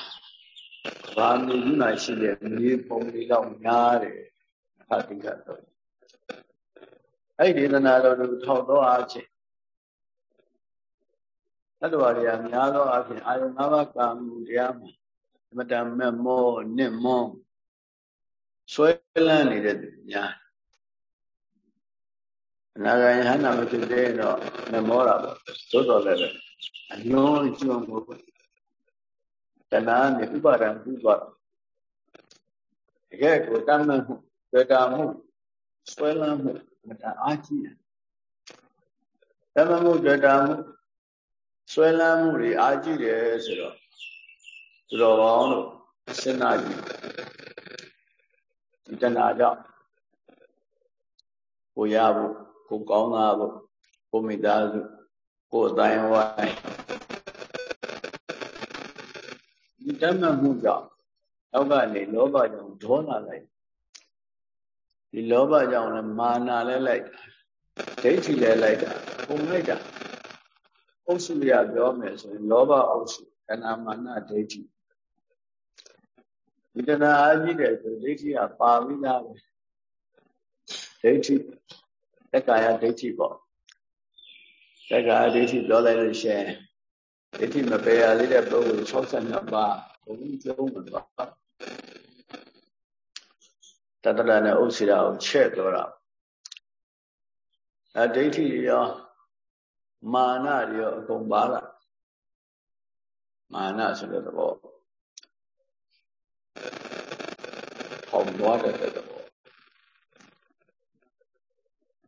ဘာမြေကြီးမှရှိတဲ့မြေပုံလေးတော့များတယ်အခါတိကတော့အဲ့ဒီဒေသနာတော်သူထောက်တော့အားဖြင့်တတ္တဝါတွေကများသောအားဖြင့်အာယု၅ပါးကာမှုတရားမှာအမတန်မဲ့မောနစ်မောဆွဲလန်းနေတဲ့သူများအနာဂယဟနာမဖြစ်သေးတော့မမောတာပေါ့သို့တော်လည်းပဲအညွန်ကျွန်းကို တဏှာနဲ့ဥပါဒံပူသွားတာတကယ်ကိုတမ်းမှမှုတွေ့တာမှုဆွဲလန်းမှုမတအားကြီးတယ်တမ်းမှမှုတွေ့တာမှုဆွဲလန်းမှုတွေအားကြီးတယ်ဆိုတော့သူတော်ကောင်းတို့စဉ်းစားကြည့်ဒီတဏှာကြောင့်ကိုရဖို့ကိုကောင်းသားဖို့ကိုမိသားစုကိုအတိုင်းဝိုင်း ဒီတတ်မှတ်မှုကြောင့်နောက်ကနေလောဘကြောင့်ဒေါသလိုက်ဒီလောဘကြောင့်လည်းမာနလည်းလိုက်ဒိဋ္ဌိလည်းလိုက်တာပုံလိုက်တာအုပ်စုရပြောမယ်ဆိုရင်လောဘအုပ်စုတဏမာနဒိဋ္ဌိဒီတဏအားကြီးတယ်ဆိုဒိဋ္ဌိကပါပြီးသားပဲဒိဋ္ဌိတက္ကာယဒိဋ္ဌိပေါ့တက္ကာယဒိဋ္ဌိပြောလိုက်လို့ရှိရင် ဒိဋ္ဌိမပယ်ရသေးတဲ့ပုဂ္ဂိုလ်62ပါးဘုံကျုံးမှာပါတတရနဲ့ဥစ္စေရာကိုချက်တော့တာအဒိဋ္ဌိရောမာနရောအကုန်ပါလာမာနဆိုတဲ့သဘောဟောသွားတဲ့သဘော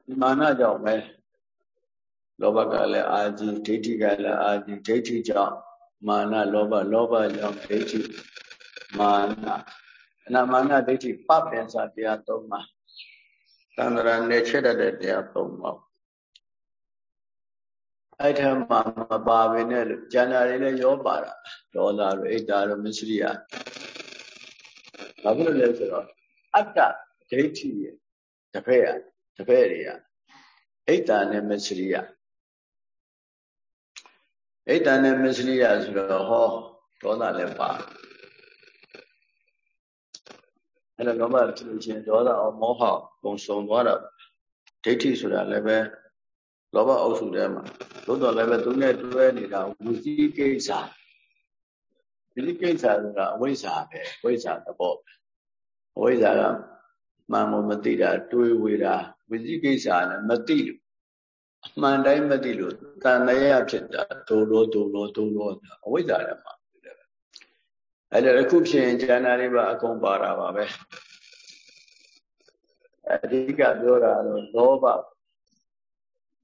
ဒီမာနကြောင့်ပဲ လောဘကလည်းအာကြီးဒိဋ္ဌိကလည်းအာကြီးဒိဋ္ဌိကြောင့်မာနလောဘလောဘကြောင့်ဒိဋ္ဌိမာနအနာမာနဒိဋ္ဌိပပင်စာတရားသုံးပါသန္တရာနဲ့ချက်တတ်တဲ့တရားသုံးပါအဲ့ထမှာမပါဘဲနဲ့လို့ကျန်တာတွေလည်းရောပါတာဒေါသတို့အိတ်တာတို့မစ္စရိယဘာဖြစ်လို့လဲဆိုတော့အတ္တဒိဋ္ဌိရဲ့တစ်ဖက်ကတပည့်တွေကအိတ်တာနဲ့မစ္စရိယ အိတ်တာနဲ့မစ္စရိယဆိုတော့ဟောဒေါသလည်းပါအဲ့တော့လောဘဖြစ်လို့ချင်းဒေါသအောင်မောဟပုံစုံသွားတာဒိဋ္ဌိဆိုတာလည်းပဲလောဘအုပ်စုထဲမှာသို့တော်လည်းပဲသူနဲ့တွဲနေတာဝစီကိစ္စဝစီကိစ္စဆိုတာအဝိဇ္ဇာပဲအဝိဇ္ဇာသဘောပဲအဝိဇ္ဇာကမှန်မမသိတာတွေးဝေတာဝိသိကိစ္စနဲ့မသိလို့ အမှန်တိုင်းမသိလို့တန်တရားဖြစ်တာဒုလိုဒုလိုဒုလိုအဝိဇ္ဇာထဲမှာအဲ့ဒါအခုဖြစ်ရင်ဉာဏ်တွေပါအကုန်ပါတာပါပဲအဓိကပြောတာတော့လောဘ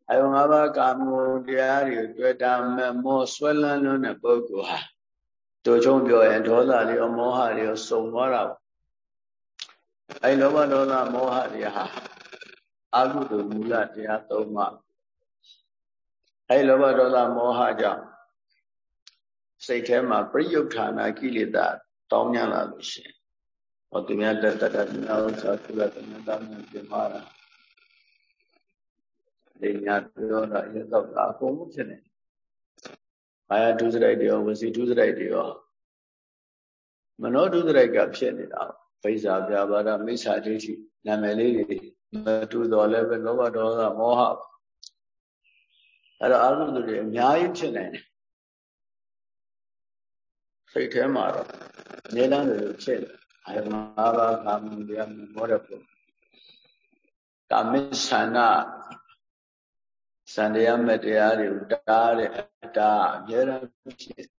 အယုံငါးပါးကာမဂုဏ်တရားတွေတွေ့တာမဲ့မောဆွဲလန်းလွန်းတဲ့ပုဂ္ဂိုလ်ဟာတို့ချုံပြောရင်ဒေါသတွေရောမောဟတွေရောစုံသွားတာအဲလောဘဒေါသမောဟတွေဟာအကုသိုလ်မူလတရားသုံးပါး အဲလောဘဒေါသမောဟကြောင့်စိတ်ထဲမှာပြယုတ်ဌာနာကိလေသာတောင်းညလာလို့ရှိရင်ဟောသူများတက်တက်တက်နာဝသကုလတမတမ်းပြင်မာတာဒီညာပြောတာရတော့အကုန်လုံးဖြစ်နေဘာယဒုစရိုက်တွေရောဝစီဒုစရိုက်တွေရောမနောဒုစရိုက်ကဖြစ်နေတာဘိဇာပြဘာဒမိစ္ဆာဒိဋ္ဌိနာမည်လေးတွေမတူတော်လည်းပဲလောဘဒေါသမောဟ အဲ့တော့အာဟုသူတွေအများကြီးဖြစ်နေတယ်စိတ်ထဲမှာတော့နေလန်းတွေဖြစ်နေအာယမဘာကာမတရားမောရပုကာမိသနာစံတရားမဲ့တရားတွေကိုတားတဲ့အတားအများအားဖြစ်ဒါ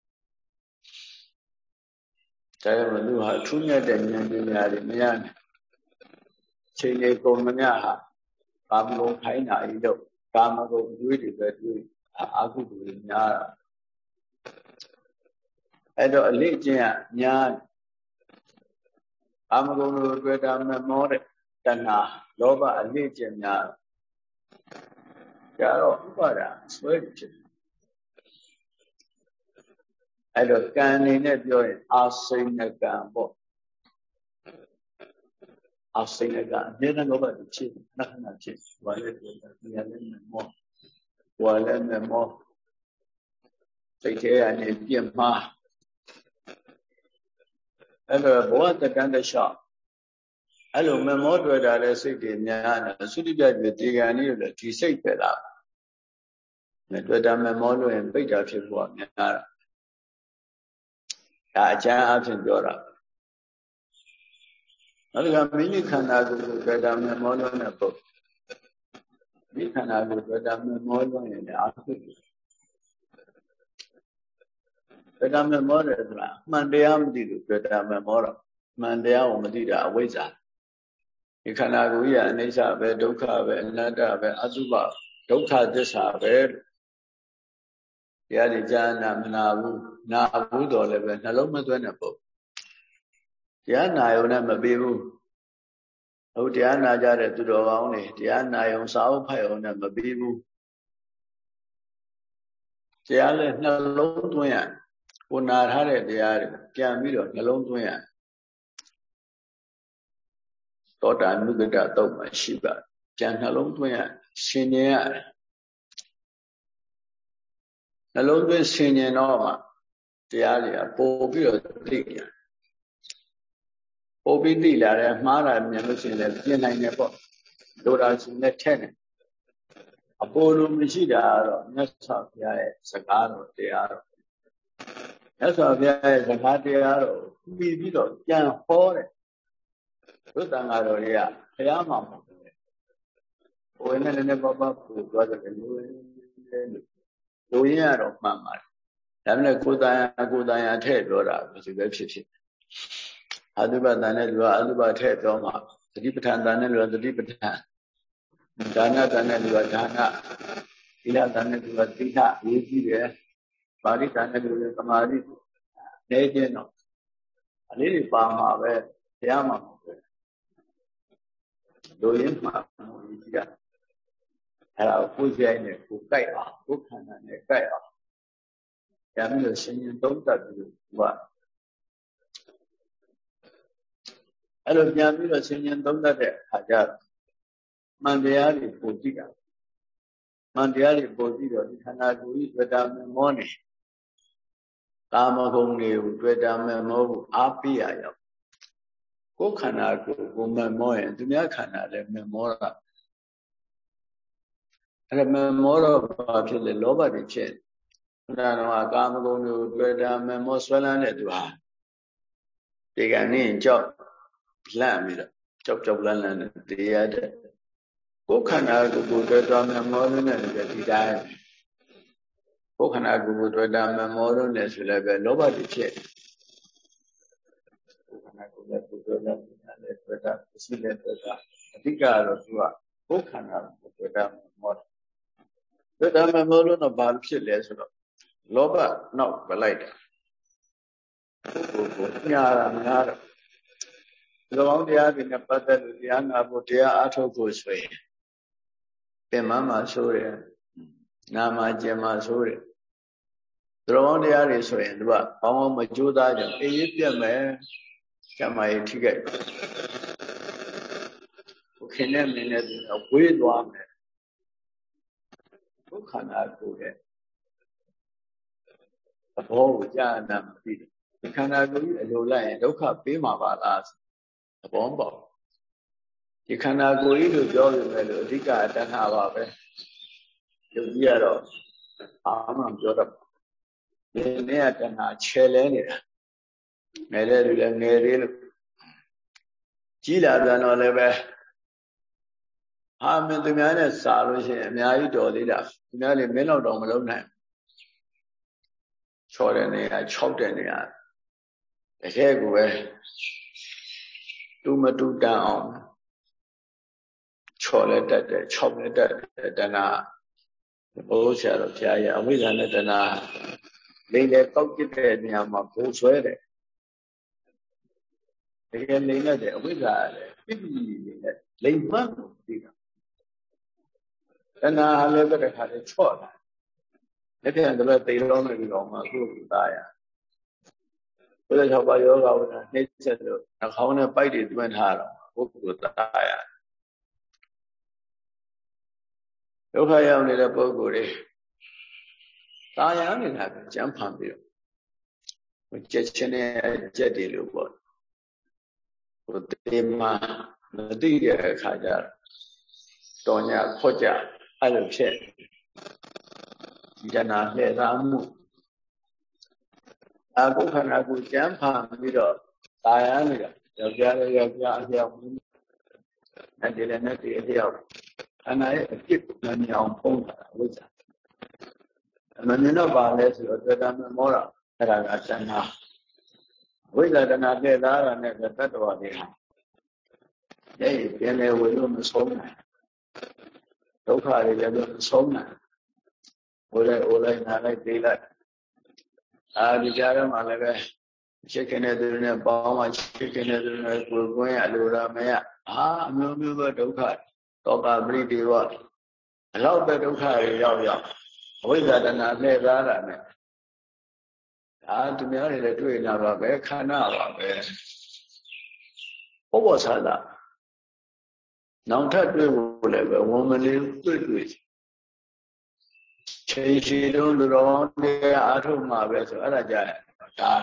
ကြောင့်သူဟာထူးမြတ်တဲ့ဉာဏ်ပညာတွေမရနိုင်ချိန်လေးကုန်မမြဟာကာမဂုဏ်ခိုင်းတာဤတော့ ကာမဂုဏ်အတွေးတွေပဲတွေးအာဟုတွေများတာအဲ့တော့အလေးကျင့်ရများကာမဂုဏ်လိုတွေ့တာမမောတဲ့တဏှာလောဘအလေးကျင့်များကြတော့ဥပါဒဆွဲဖြစ်အဲ့တော့ကံနေနဲ့ပြောရင်အာစိဏကံပေါ့ အာစိဏကအမြဲတမ်းလောဘဖြစ်နှခဏဖြစ်ဘာလဲပြောတာဒီရလည်းမောဝါလည်းမောစိတ်ထဲကနေပြင်းမှားအဲ့တော့ဘဝတက္ကန့်တလျှောက်အဲ့လိုမမောတွေ့တာလဲစိတ်တွေများတယ်သုတိပြပြတေဂန်လေးလို့ဒီစိတ်ပဲလားမတွေ့တာမမောလို့ရင်ပိတ်တာဖြစ်ဖို့ကများတာဒါအကျမ်းအဖြစ်ပြောတာ နောက်ကမိမိခန္ဓာကိုယ်ကိုတွေ့တာမမောလို့နဲ့ပုတ်မိခန္ဓာကိုယ်တွေ့တာမမောလို့ရင်လည်းအဖြစ်တွေ့တာမမောတယ်ဆိုတာမှန်တရားမသိလို့တွေ့တာမမောတော့မှန်တရားကိုမသိတာအဝိဇ္ဇာဒီခန္ဓာကိုယ်ကြီးကအနိစ္စပဲဒုက္ခပဲအနတ္တပဲအတုပဒုက္ခသစ္စာပဲတရားတွေကြားနာမနာဘူးနာဘူးတော့လည်းပဲနှလုံးမသွင်းတဲ့ပုံ တရားနာယုံနဲ့မပြီးဘူးဟုတ်တရားနာကြတဲ့သူတော်ကောင်းတွေတရားနာယုံစာအုပ်ဖတ်ယုံနဲ့မပြီးဘူးတရားလည်းနှလုံးသွင်းရကိုနာထားတဲ့တရားတွေပြန်ပြီးတော့နှလုံးသွင်းရသောတာနုကတတုတ်မှာရှိပါပြန်နှလုံးသွင်းရရှင်ဉင်ရတယ်နှလုံးသွင်းရှင်ဉင်တော့မှတရားတွေကပို့ပြီးတော့သိရတယ် ပို့ပြီးသိလာတယ်မှားတာမြင်လို့ရှိရင်လည်းပြင်နိုင်တယ်ပေါ့လိုတာရှင်နဲ့ထက်တယ်အပေါ်လိုမရှိတာကတော့မြတ်စွာဘုရားရဲ့စကားတော်တရားတော်မြတ်စွာဘုရားရဲ့စကားတရားတော်ပြီးပြီးတော့ပြန်ဟောတယ်ဘုဒ္ဓံဃာတော်တွေကဘုရားမှာမဟုတ်ဘူး။ဘဝနဲ့လည်းပါပါပူသွားတယ်လို့လူရင်းရတော့မှန်ပါတယ်။ဒါပေမဲ့ကိုယ်တိုင်ကိုယ်တိုင်အထည့်ပြောတာဘယ်သူပဲဖြစ်ဖြစ် အတုပတန်တဲ့လူကအတုပထည့်ပြောမှာသတိပဋ္ဌာန်တန်တဲ့လူကသတိပဋ္ဌာန်ဒါနတန်တဲ့လူကဒါနသီလတန်တဲ့လူကသီလရေးကြည့်တယ်ပါဠိတန်တဲ့လူကသမာဓိနေခြင်းတော့အလေးတွေပါမှာပဲတရားမှာလူရင်းမှာမူကြီးကအဲ့ဒါကိုကိုယ်ကြိုက်နဲ့ကိုကြိုက်အောင်ကိုယ်ခန္ဓာနဲ့ကြိုက်အောင်ရမယ်လို့ရှင်ရင်သုံးသပ်ပြီးတော့က အဲ့လိုပြန်ပြီးတော့ရှင်ရင်သုံးသပ်တဲ့အခါကျမှန်တရားတွေပို့ကြည့်တာမှန်တရားတွေပို့ကြည့်တော့ဒီခန္ဓာကိုယ်ကြီးတွေ့တာမောနေကာမဂုဏ်တွေကိုတွေ့တာမောဖို့အားပေးရရောက်ကိုယ်ခန္ဓာကိုယ်ကိုမမောရင်သူများခန္ဓာလည်းမမောတာအဲ့ဒါမမောတော့ဘာဖြစ်လဲလောဘတွေဖြစ်ခန္ဓာတော်ကကာမဂုဏ်တွေကိုတွေ့တာမမောဆွဲလန်းတဲ့သူဟာဒီကနေ့ကြောက် လန့်ပြီးတော့ကြောက်ကြောက်လန့်လန့်နဲ့တရားတဲ့ကိုယ်ခန္ဓာကိုယ်ကိုတွေ့တာမမောလို့နဲ့ဒီတိုင်းကိုယ်ခန္ဓာကိုယ်ကိုတွေ့တာမမောလို့နဲ့ဆိုလည်းပဲလောဘတွေဖြစ်နာကိုယ်လည်းကိုယ်ပြောတာလည်းတွေ့တာရှိလည်းတွေ့တာအဓိကတော့သူကဘုခန္ဓာကိုတွေ့တာမောတယ်တွေ့တာမမောလို့တော့ဘာဖြစ်လဲဆိုတော့လောဘနောက်ပလိုက်တာကိုယ်ကိုညာတာများတော့ ဒီလိုအောင်တရားတွေနဲ့ပတ်သက်လို့တရားနာဖို့တရားအားထုတ်ဖို့ဆိုရင်ပြင်မမှာဆိုရယ်နာမှာကျင်မှာဆိုရယ်ဒီလိုအောင်တရားတွေဆိုရင်သူကဘောင်းဘောင်းမကြိုးစားကြအေးရပြတ်မယ်ကျမကြီးထိခိုက်ကိုခင်နဲ့မင်းနဲ့သူကဝေးသွားမယ်ဒုက္ခနာကိုရဲ့သဘောကိုကြားနာမသိတယ်ဒီခန္ဓာကိုယ်ကြီးအလိုလိုက်ရင်ဒုက္ခပေးမှာပါလား သဘောပေါက်ဒီခန္ဓာကိုယ်ကြီးလို့ပြောရမယ်လို့အဓိကတဏှာပါပဲယုတ်ကြီးကတော့အာမပြောတော့ဒီနေ့ကတဏှာခြေလဲနေတာငယ်တဲ့လူလည်းငယ်သေးလို့ကြီးလာပြန်တော့လည်းပဲဟာမင်းသူများနဲ့စာလို့ရှိရင်အများကြီးတော်သေးတာသူများလည်းမင်းတော့တော့မလုံးနိုင်ချော်တဲ့နေရာ၆တဲ့နေရာတကယ်ကိုပဲ တူမတူတန်အောင်ချော်လက်တက်တယ်၆လက်တက်တယ်တဏှာဘိုးဆရာတော်ဘုရားရဲ့အဝိဇ္ဇာနဲ့တဏှာလိမ့်လေကောက်ကြည့်တဲ့နေရာမှာဘိုးဆွဲတယ်တကယ်လိမ့်တဲ့အဝိဇ္ဇာလည်းပြည့်ပြည့်နေတဲ့လိမ့်မှန်းကိုသိတာတဏှာလည်းပဲတခါလေချော့လာလက်ပြန်တော့တေတော့မယ်ဒီတော့မှအခုသားရဘုရား 96ပါးယောဂဝိဒနာနှိမ့်ဆက်လို့နှာခေါင်းနဲ့ပိုက်တွေတွင်းထားတော့ပုဂ္ဂိုလ်သားရဒုက္ခရောက်နေတဲ့ပုဂ္ဂိုလ်တွေသာယာနေတာကြမ်းဖန်ပြီးတော့ဟိုကြက်ချင်းတဲ့အကြက်တွေလို့ပေါ့ဟိုတေမမသိတဲ့အခါကျတော့ညခွက်ကြအဲ့လိုဖြစ်ဉာဏ်လှည့်သားမှု ဒါကိုခန္ဓာကိုကြမ်းဖန်ပြီးတော့တာယာနေတာယောက်ျားလည်းယောက်ျားအလျောက်ဘူးနဲ့ဒီလည်းနဲ့ဒီအလျောက်ခန္ဓာရဲ့အဖြစ်ကိုလည်းမြောင်ဖုံးတာဝိဇ္ဇာအမှန်တော့ပါလဲဆိုတော့တွေ့တာမမောတာအဲ့ဒါကသဏ္ဍာဝိဇ္ဇာတဏတဲ့သားရနဲ့တတ္တဝါတွေဟာတဲ့ပြန်လဲဝင်လို့မဆုံးနိုင်ဒုက္ခတွေလည်းမဆုံးနိုင်ဟိုလိုက်ဟိုလိုက်နားလိုက်သေးလိုက် အာဒီကြားထဲမှာလည်းပဲချစ်ခင်တဲ့သူတွေနဲ့ပေါင်းမှချစ်ခင်တဲ့သူတွေနဲ့ကိုယ်ကွင်းရလိုတာမရအာအမျိုးမျိုးပဲဒုက္ခတောကပရိဒီဝအလောက်ပဲဒုက္ခတွေရောက်ရောက်အဝိဇ္ဇာတဏှာလှည့်သားတာနဲ့ဒါသူများတွေလည်းတွေ့နေတာပါပဲခန္ဓာပါပဲဘောဘောဆာလာနောက်ထပ်တွေ့ဖို့လည်းပဲဝန်မလေးတွေ့တွေ့ ချိန်ရှိလုံးတော်နေအာထုမှပဲဆိုအဲ့ဒါကြရဒါ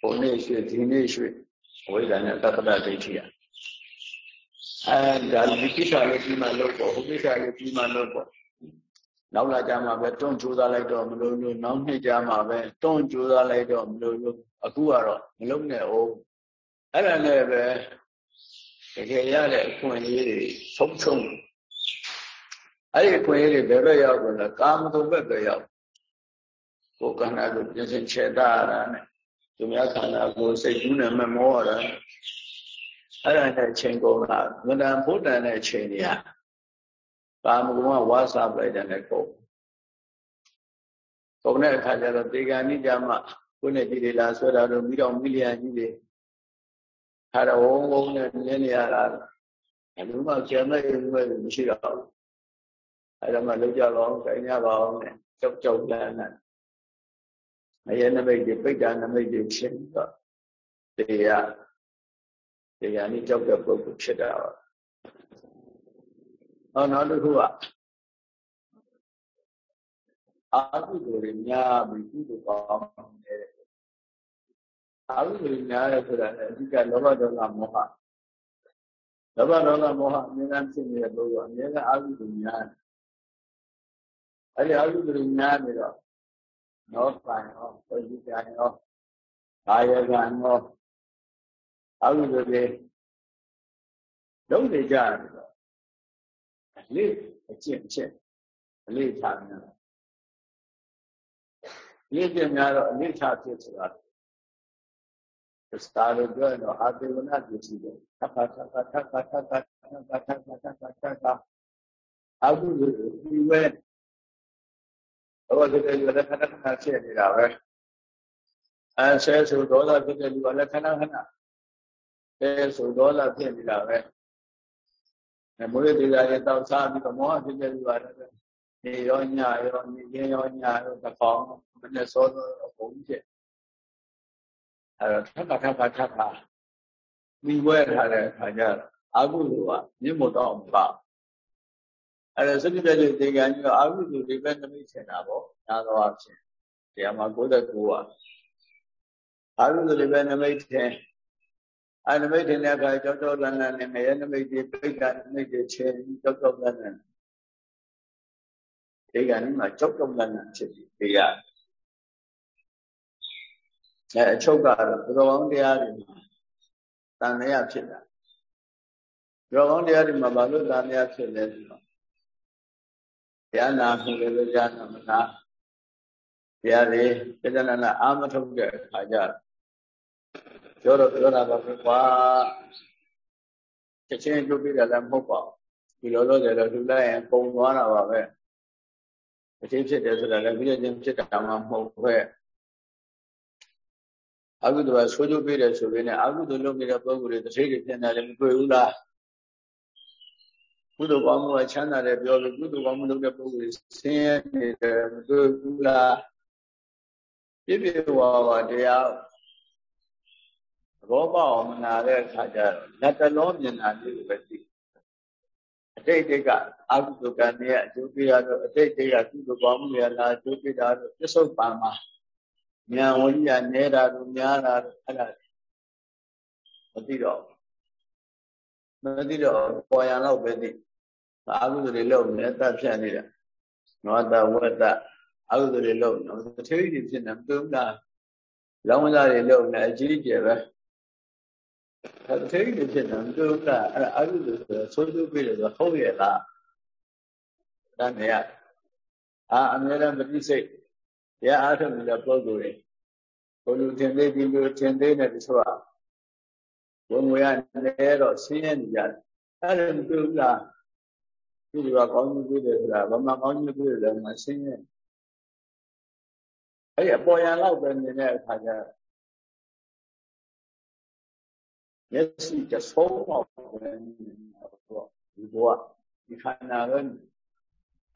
ဘုန်းနေရွှေဒီနေ့ရွှေဝိဇ္ဇာနဲ့တတ္တဒိဋ္ဌိရအဲဒါဒီကိစ္စလေးပြီးမှလုပ်ဖို့ဟိုကိစ္စလေးပြီးမှလုပ်ဖို့နောက်လာကြမှာပဲတွန့်ကြိုးစားလိုက်တော့မလို့လို့နောက်နှစ်ကြမှာပဲတွန့်ကြိုးစားလိုက်တော့မလို့လို့အခုကတော့မလုပ်နဲ့အောင်အဲ့ဒါနဲ့ပဲတကယ်ရတဲ့အခွင့်အရေးတွေဆုံးချုံ အဲ့ဒီအခွင့်အရေးတွေဘယ်ဘက်ရောက်ကုန်လဲကာမတုဘက်ပဲရောက်ကိုယ်ခန္ဓာကိုပြင်ဆင်ခြေတာရတာနဲ့သူများခန္ဓာကိုစိတ်ကူးနဲ့မမောရတာအဲ့ဒါနဲ့ချိန်ကုန်တာမတန်ဖို့တန်တဲ့ချိန်တွေဟာကာမဂုဏ်ကဝါစာပလိုက်တဲ့နဲ့ကုန်ကုန်တဲ့အခါကျတော့တေဂာနိကြမှာကိုယ်နဲ့ကြည်တွေလာဆွဲတာတော့မိတော်မိလျာကြီးတွေဟာတော့ဝုန်းဝုန်းနဲ့နင်းနေရတာဘယ်လိုမှကျန်မဲ့မဲ့မရှိတော့ဘူး အဲ့ဒါမှလောက်ကြပါအောင်ခိုင်းကြပါအောင်နဲ့ကြောက်ကြောက်လန်းလန်းအရဲ့နမိတ်တွေပိတ်တာနမိတ်တွေဖြစ်တော့တရားတရားนี่ကြောက်တဲ့ပုဂ္ဂိုလ်ဖြစ်တာပါဟောနောက်တစ်ခုကအာဟုတွေများပြီးကုသိုလ်ကောင်းတယ်အာဟုတွေများတယ်ဆိုတာအဓိကလောဘဒေါသမောဟလောဘဒေါသမောဟအမြဲတမ်းဖြစ်နေတဲ့ပုဂ္ဂိုလ်အမြဲတမ်းအာဟုတွေများတယ် အဲဒီအာဟုတွေများနေတော့နောပန်ရောပရိကံရောကာယကံရောအာဟုတွေလုံးနေကြတယ်တော့အလေးအကျင့်ချက်အလေးထားများလေးကျင့်များတော့အလေးထားဖြစ်ဆိုတာသစ္စာလို့ပြောရင်တော့အာသေဝနာပစ္စည်းပဲသက္ကသက္ကသက္ကသက္ကသက္ကသက္ကသက္ကသက္ကအာဟုလို့ဒီဝဲ တော့ဒီလိုလည်းခဏခဏဖြစ်နေတာပဲအဲဆဲဆိုဒေါသဖြစ်တဲ့လူကလည်းခဏခဏဆဲဆိုဒေါသဖြစ်နေတာပဲအဲမိုးရသေးတာရဲ့တောက်စားပြီးတော့မောဟဖြစ်တဲ့လူကလည်းနေရောညရောနေချင်းရောညရောတစ်ပေါင်းမနဲ့စောစောအကုန်ဖြစ်အဲတော့ထပ်ခါထပ်ခါထပ်ခါပြီးဝဲထားတဲ့အခါကျတော့အာဟုလိုကမြင့်မို့တော့မပါ အဲဒါစတိပြည့်တေကံကြီးကအာဟုလိုဒီဘက်နမိတ်ချင်တာပေါ့ညာသောအဖြစ်တရားမှာ69ကအာဟုလိုဒီဘက်နမိတ်ချင်အနမိတ်တဲ့အခါကြောက်ကြောက်လန့်လန့်နဲ့ငရဲနမိတ်တွေပိဋကနမိတ်တွေချဲကြောက်ကြောက်လန့်လန့်ဒီကနေ့မှာကြောက်ကြောက်လန့်လန့်ဖြစ်ပြီးပြရအဲအချုပ်ကတော့ဘုရားကောင်းတရားတွေမှာတန်မြတ်ဖြစ်တာဘုရားကောင်းတရားတွေမှာဘာလို့တန်မြတ်ဖြစ်လဲဆိုတော့တ ရားနာမှုလည်းကြားနာမလားတရားတွေပြဿနာနာအာမထုတ်တဲ့အခါကျပြောတော့ပြောတာပါကွာချက်ချင်းပြုတ်ပြတာလည်းမဟုတ်ပါဘူးဒီလိုလို့ဆိုတော့လူလိုက်ရင်ပုံသွားတာပါပဲအချင်းဖြစ်တယ်ဆိုတာလည်းပြီးချင်းဖြစ်တာမှမဟုတ်ပဲအကုသိုလ်ကဆိုးကျိုးပေးတယ်ဆိုရင်လည်းအကုသိုလ်လုပ်နေတဲ့ပုဂ္ဂိုလ်တွေတစ်ထိပ်တွေဖြစ်နေတယ်မတွေ့ဘူးလား ကုသိုလ်ကောင်းမှုကချမ်းသာတယ်ပြောလို့ကုသိုလ်ကောင်းမှုလုပ်တဲ့ပုဂ္ဂိုလ်ဆင်းရဲနေတယ်မတွေ့ဘူးလားပြည့်ပြည့်ဝဝတရားဘောပေါအောင်မနာတဲ့အခါကျတော့လက်တလုံးမြင်တာလေးကိုပဲသိအတိတ်တိတ်ကအကုသိုလ်ကံတွေအကျိုးပေးရတော့အတိတ်တိတ်ကကုသိုလ်ကောင်းမှုရလာအကျိုးပေးတာတော့ပြစ္ဆုတ်ပံမှာဉာဏ်ဝိညာဉ်နေတာတို့များတာတို့အဲ့ဒါမသိတော့မသိတော့ပေါ်ရန်တော့ပဲသိ အကုသိုလ်တွေလုပ်နေတတ်ဖြတ်နေတာနောတဝတ္တအကုသိုလ်တွေလုပ်နေတထေးတွေဖြစ်နေမတူဘူးလားလောင်းစားတွေလုပ်နေအကြီးကျယ်ပဲတထေးတွေဖြစ်နေမတူဘူးလားအဲ့ဒါအကုသိုလ်ဆိုဆိုးကျိုးပေးတယ်ဆိုဟုတ်ရဲ့လားတန်ရအာအမြဲတမ်းပฏิစိတ်တရားအားထုတ်နေတဲ့ပုဂ္ဂိုလ်တွေဘုလူထင်သေးဒီလိုထင်သေးတယ်ဆိုတာဘုံငွေကနေတော့ဆင်းရဲနေကြတယ်အဲ့ဒါမတွေ့ ဘူးလားဒီလိုကောင်းကြီးတွေ့တယ်ဆိုတာဘာမှကောင်းကြီးတွေ့တယ်မဆင်းရဲအဲ့ဒီအပေါ်ရန်လောက်ပဲနေတဲ့အခါကျမျက်စိတဆုံးတော့ပဲဒီဘောဒီခန္ဓာပဲ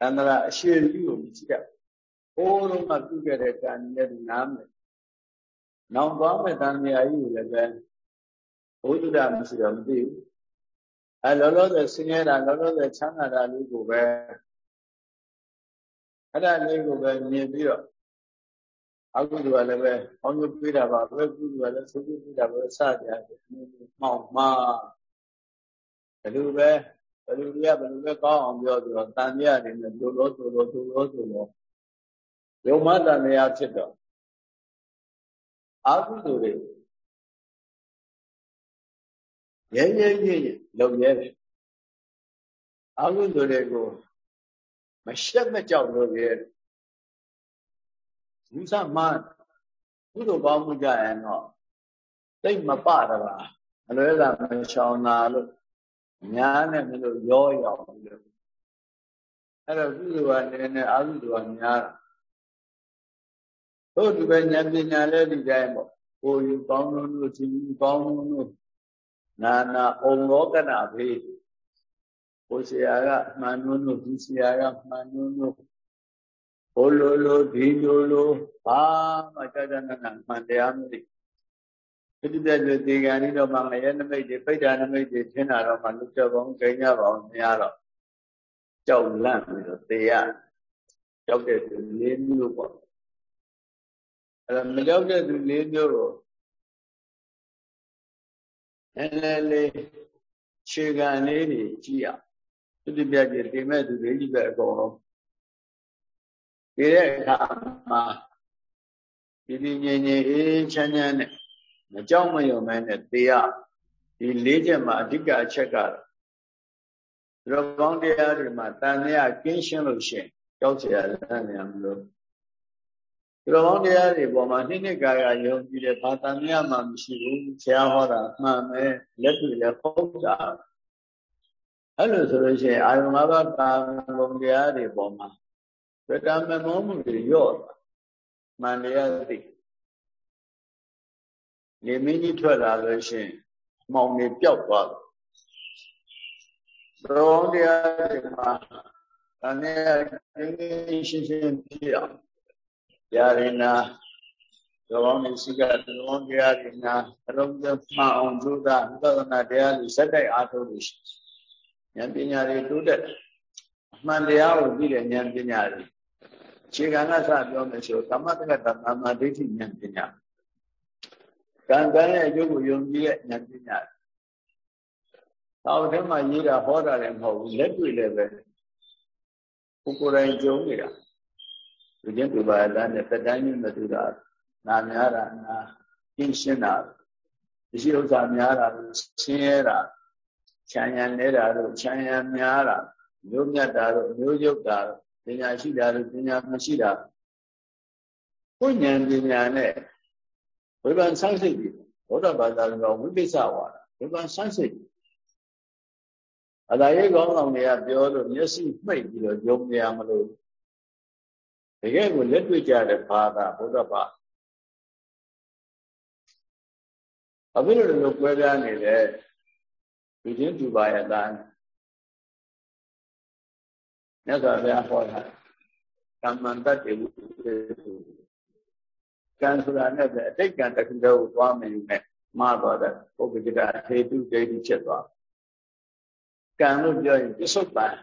အန္တရာအရှိကြီးကိုကြည့်ရဘိုးလုံးကပြုခဲ့တဲ့ကံနဲ့နားမယ်နောက်သွားမဲ့တန်မြာကြီးကိုလည်းပဲဘုဒ္ဓမရှိတော့မသိဘူး အဲလောလောဆယ်ဆင်းရဲတာလောလောဆယ်ချမ်းသာတာလေးကိုပဲအဲ့ဒါလေးကိုပဲမြင်ပြီးတော့အကုသိုလ်ကလည်းပဲအောင်းကျပေးတာပါပဲကုသိုလ်ကလည်းဆိုးကျပေးတာပဲစကြတယ်မှောင်မှားဘယ်လိုပဲဘယ်လိုရဘယ်လိုပဲကောင်းအောင်ပြောဆိုတော့တန်မြတ်နေတယ်တို့လို့တို့လို့တို့လို့ဆိုတော့ယုံမတန်မြတ်ဖြစ်တော့အာဟုသူတွေ ရဲရဲရဲလုံရဲတယ်အာဟုသူတွေကိုမရှက်မကြောက်လို့ရဲယူဆမှကုသိုလ်ပေါင်းမှုကြရင်တော့သိမပတပါမလွဲတာမချောင်တာလို့ညာနဲ့မလို့ရောရောလို့အဲ့တော့ကုသိုလ်ကနည်းနည်းအာဟုသူကများတာတို့ဒီပဲဉာဏ်ပညာလည်းဒီတိုင်းပေါ့ကိုယ်ယူကောင်းလို့လို့ဒီယူကောင်းလို့ နာနာအုံလောကနာဖေးကိုဆရာကမှန်လို့လို့ဒီဆရာကမှန်လို့လို့ဘိုးလိုလိုဒီလိုလိုဘာမှကြာကြာနာနာမှန်တရားမသိပြတိပြည့်ဒီကံဤတော့မှငရဲနမိတ်တွေပိဋ္ဌာနမိတ်တွေထင်တာတော့မှလူကြောက်ပေါင်းဂိမ်းကြပါအောင်များတော့ကြောက်လန့်ပြီးတော့တေရကြောက်တဲ့သူလေးမျိုးပေါ့အဲ့တော့မရောက်တဲ့သူလေးမျိုးကို နည်းနည်းလေးခြေခံလေးတွေကြည့်ရသူတပြည့်ပြည့်တင်မဲ့သူတွေကြီးပဲအကုန်လုံးဒီတဲ့အခါမှာဒီဒီငြိမ်ငြိမ်အေးချမ်းချမ်းနဲ့မကြောက်မရွံ့မဲနဲ့တရားဒီလေးချက်မှာအဓိကအချက်ကတော့ဘုရားကောင်းတရားတွေမှာတန်မြတ်ကင်းရှင်းလို့ရှိရင်ကြောက်เสียရတဲ့နေရာမလို့ ဒီလိုကောင်းတရားတွေပေါ်မှာနှစ်နှစ်ကာကယုံကြည်တယ်ဘာတန်မြတ်မှမရှိဘူးဆရာဟောတာမှန်ပဲလက်တွေ့လည်းဟုတ်တာအဲ့လိုဆိုလို့ရှိရင်အာယုံ၅ပါးကာမဂုဏ်တရားတွေပေါ်မှာဗတမမောမှုတွေရော့မှန်တရားသိနေမင်းကြီးထွက်လာလို့ရှိရင်မှောင်တွေပျောက်သွားတယ်ဘုံတရားတွေမှာတန်မြတ်ရှင်းရှင်းဖြစ်အောင်တ ရားရနာသောကောင်းနေစိကသောကောင်းတရားရနာအလုံးစုံမှအောင်ကြိုးစားဝိပဿနာတရားတွေစက်တိုက်အားထုတ်လို့ရှိဉာဏ်ပညာတွေတိုးတက်အမှန်တရားကိုသိတဲ့ဉာဏ်ပညာတွေခြေခံကစပြောမယ်ဆိုသမတ္တကတသမ္မာဒိဋ္ဌိဉာဏ်ပညာကံကံရဲ့အကျိုးကိုယုံကြည်တဲ့ဉာဏ်ပညာသာဝတ္ထမှာရေးတာဟောတာလည်းမဟုတ်ဘူးလက်တွေ့လည်းပဲကိုယ်ကိုယ်တိုင်ကြုံနေတာ လူချင်းပြပါလားနဲ့သက်တိုင်းမတူတာနာများတာနာရှင်းရှင်းတာရှိဥစ္စာများတာဆင်းရဲတာချမ်းရံနေတာတို့ချမ်းရံများတာမျိုးမြတ်တာတို့မျိုးရုပ်တာတို့ပညာရှိတာတို့ပညာမရှိတာကိုဉာဏ်ပညာနဲ့ဝိပဿနာဆန်းစစ်ပြီးဘုရားဘာသာတော်ဝိပိဿဝါဒဝိပဿနာဆန်းစစ်အတားရိပ်ကောင်းဆောင်တွေကပြောလို့မျက်စိမှိတ်ပြီးတော့ယုံကြမလို့ တကယ်ကိုလက်တွေ့ကြတဲ့ဘာသာဘုရားဘာအခုလိုလိုပွဲပြားနေတဲ့ဒီချင်းတူပါရဲ့အတိုင်းမြတ်စွာဘုရားဟောတာကမ္မန္တတေဝကံဆိုတာနဲ့ပဲအတိတ်ကံတစ်ခုတည်းကိုသွားမယ်နဲ့မှားသွားတဲ့ပုဂ္ဂိကထေတုဒိဋ္ဌိဖြစ်သွားကံလို့ပြောရင်ပစ္စုပန်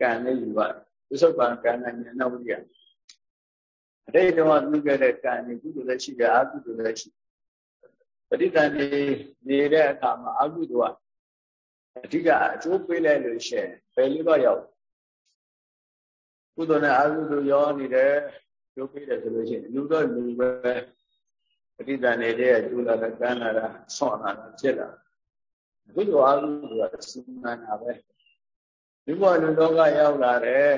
ကံနဲ့ယူပါပစ္စုပန်ကံနဲ့ဉာဏ်ဝိရိယ အတိတ်ကပြုခဲ့တဲ့ကံတွေကုသိုလ်လည်းရှိတယ်အကုသိုလ်လည်းရှိပဋိသန္ဓေနေတဲ့အခါမှာအကုသိုလ်ကအဓိကအကျိုးပေးလိုက်လို့ရှိရင်ဘယ်လိုတော့ရောက်ကုသိုလ်နဲ့အကုသိုလ်ရောနေတယ်ကျိုးပေးတယ်ဆိုလို့ရှိရင်လူတော့လူပဲပဋိသန္ဓေတဲ့ကျိုးလာတဲ့ကမ်းလာတာဆွမ်းလာတာဖြစ်လာကုသိုလ်အကုသိုလ်ကစူးမှန်တာပဲဒီဘဝလူလောကရောက်လာတယ်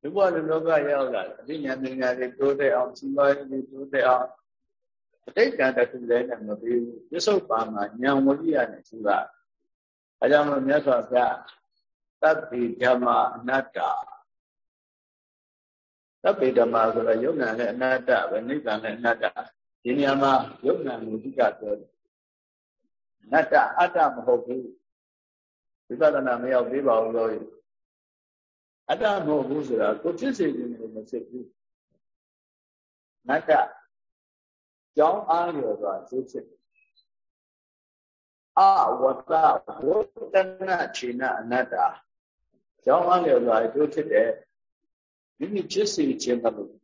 ဒီဘဝလူလောကရောက်လာတယ်အသိဉာဏ်ပညာတွေတိုးတဲ့အောင်စီမံရေးတိုးတဲ့အောင်အတိတ်ကံတစ်ခုလည်းနဲ့မပြီးဘူးပြစ္ဆုတ်ပါမှာဉာဏ်ဝိရိယနဲ့ထူတာအဲကြောင့်မို့မြတ်စွာဘုရားတပ္ပိဓမ္မအနတ္တတပ္ပိဓမ္မဆိုတာယုံနာနဲ့အနတ္တပဲနိဗ္ဗာန်နဲ့အနတ္တဒီနေရာမှာယုံနာကိုအဓိကပြောတယ်အနတ္တအတ္တမဟုတ်ဘူးဝိပဿနာမရောက်သေးပါဘူးလို့ အတ္တမဟုတ်ဘူးဆိုတာကိုဖြစ်စေခြင်းကိုမဖြစ်ဘူးအနတ္တကြောင်းအားလျော်စွာကျိုးဖြစ်အဝတ္တဝတ္တနာခြေနအနတ္တကြောင်းအားလျော်စွာကျိုးဖြစ်တဲ့မိမိဖြစ်စေခြင်းမလို့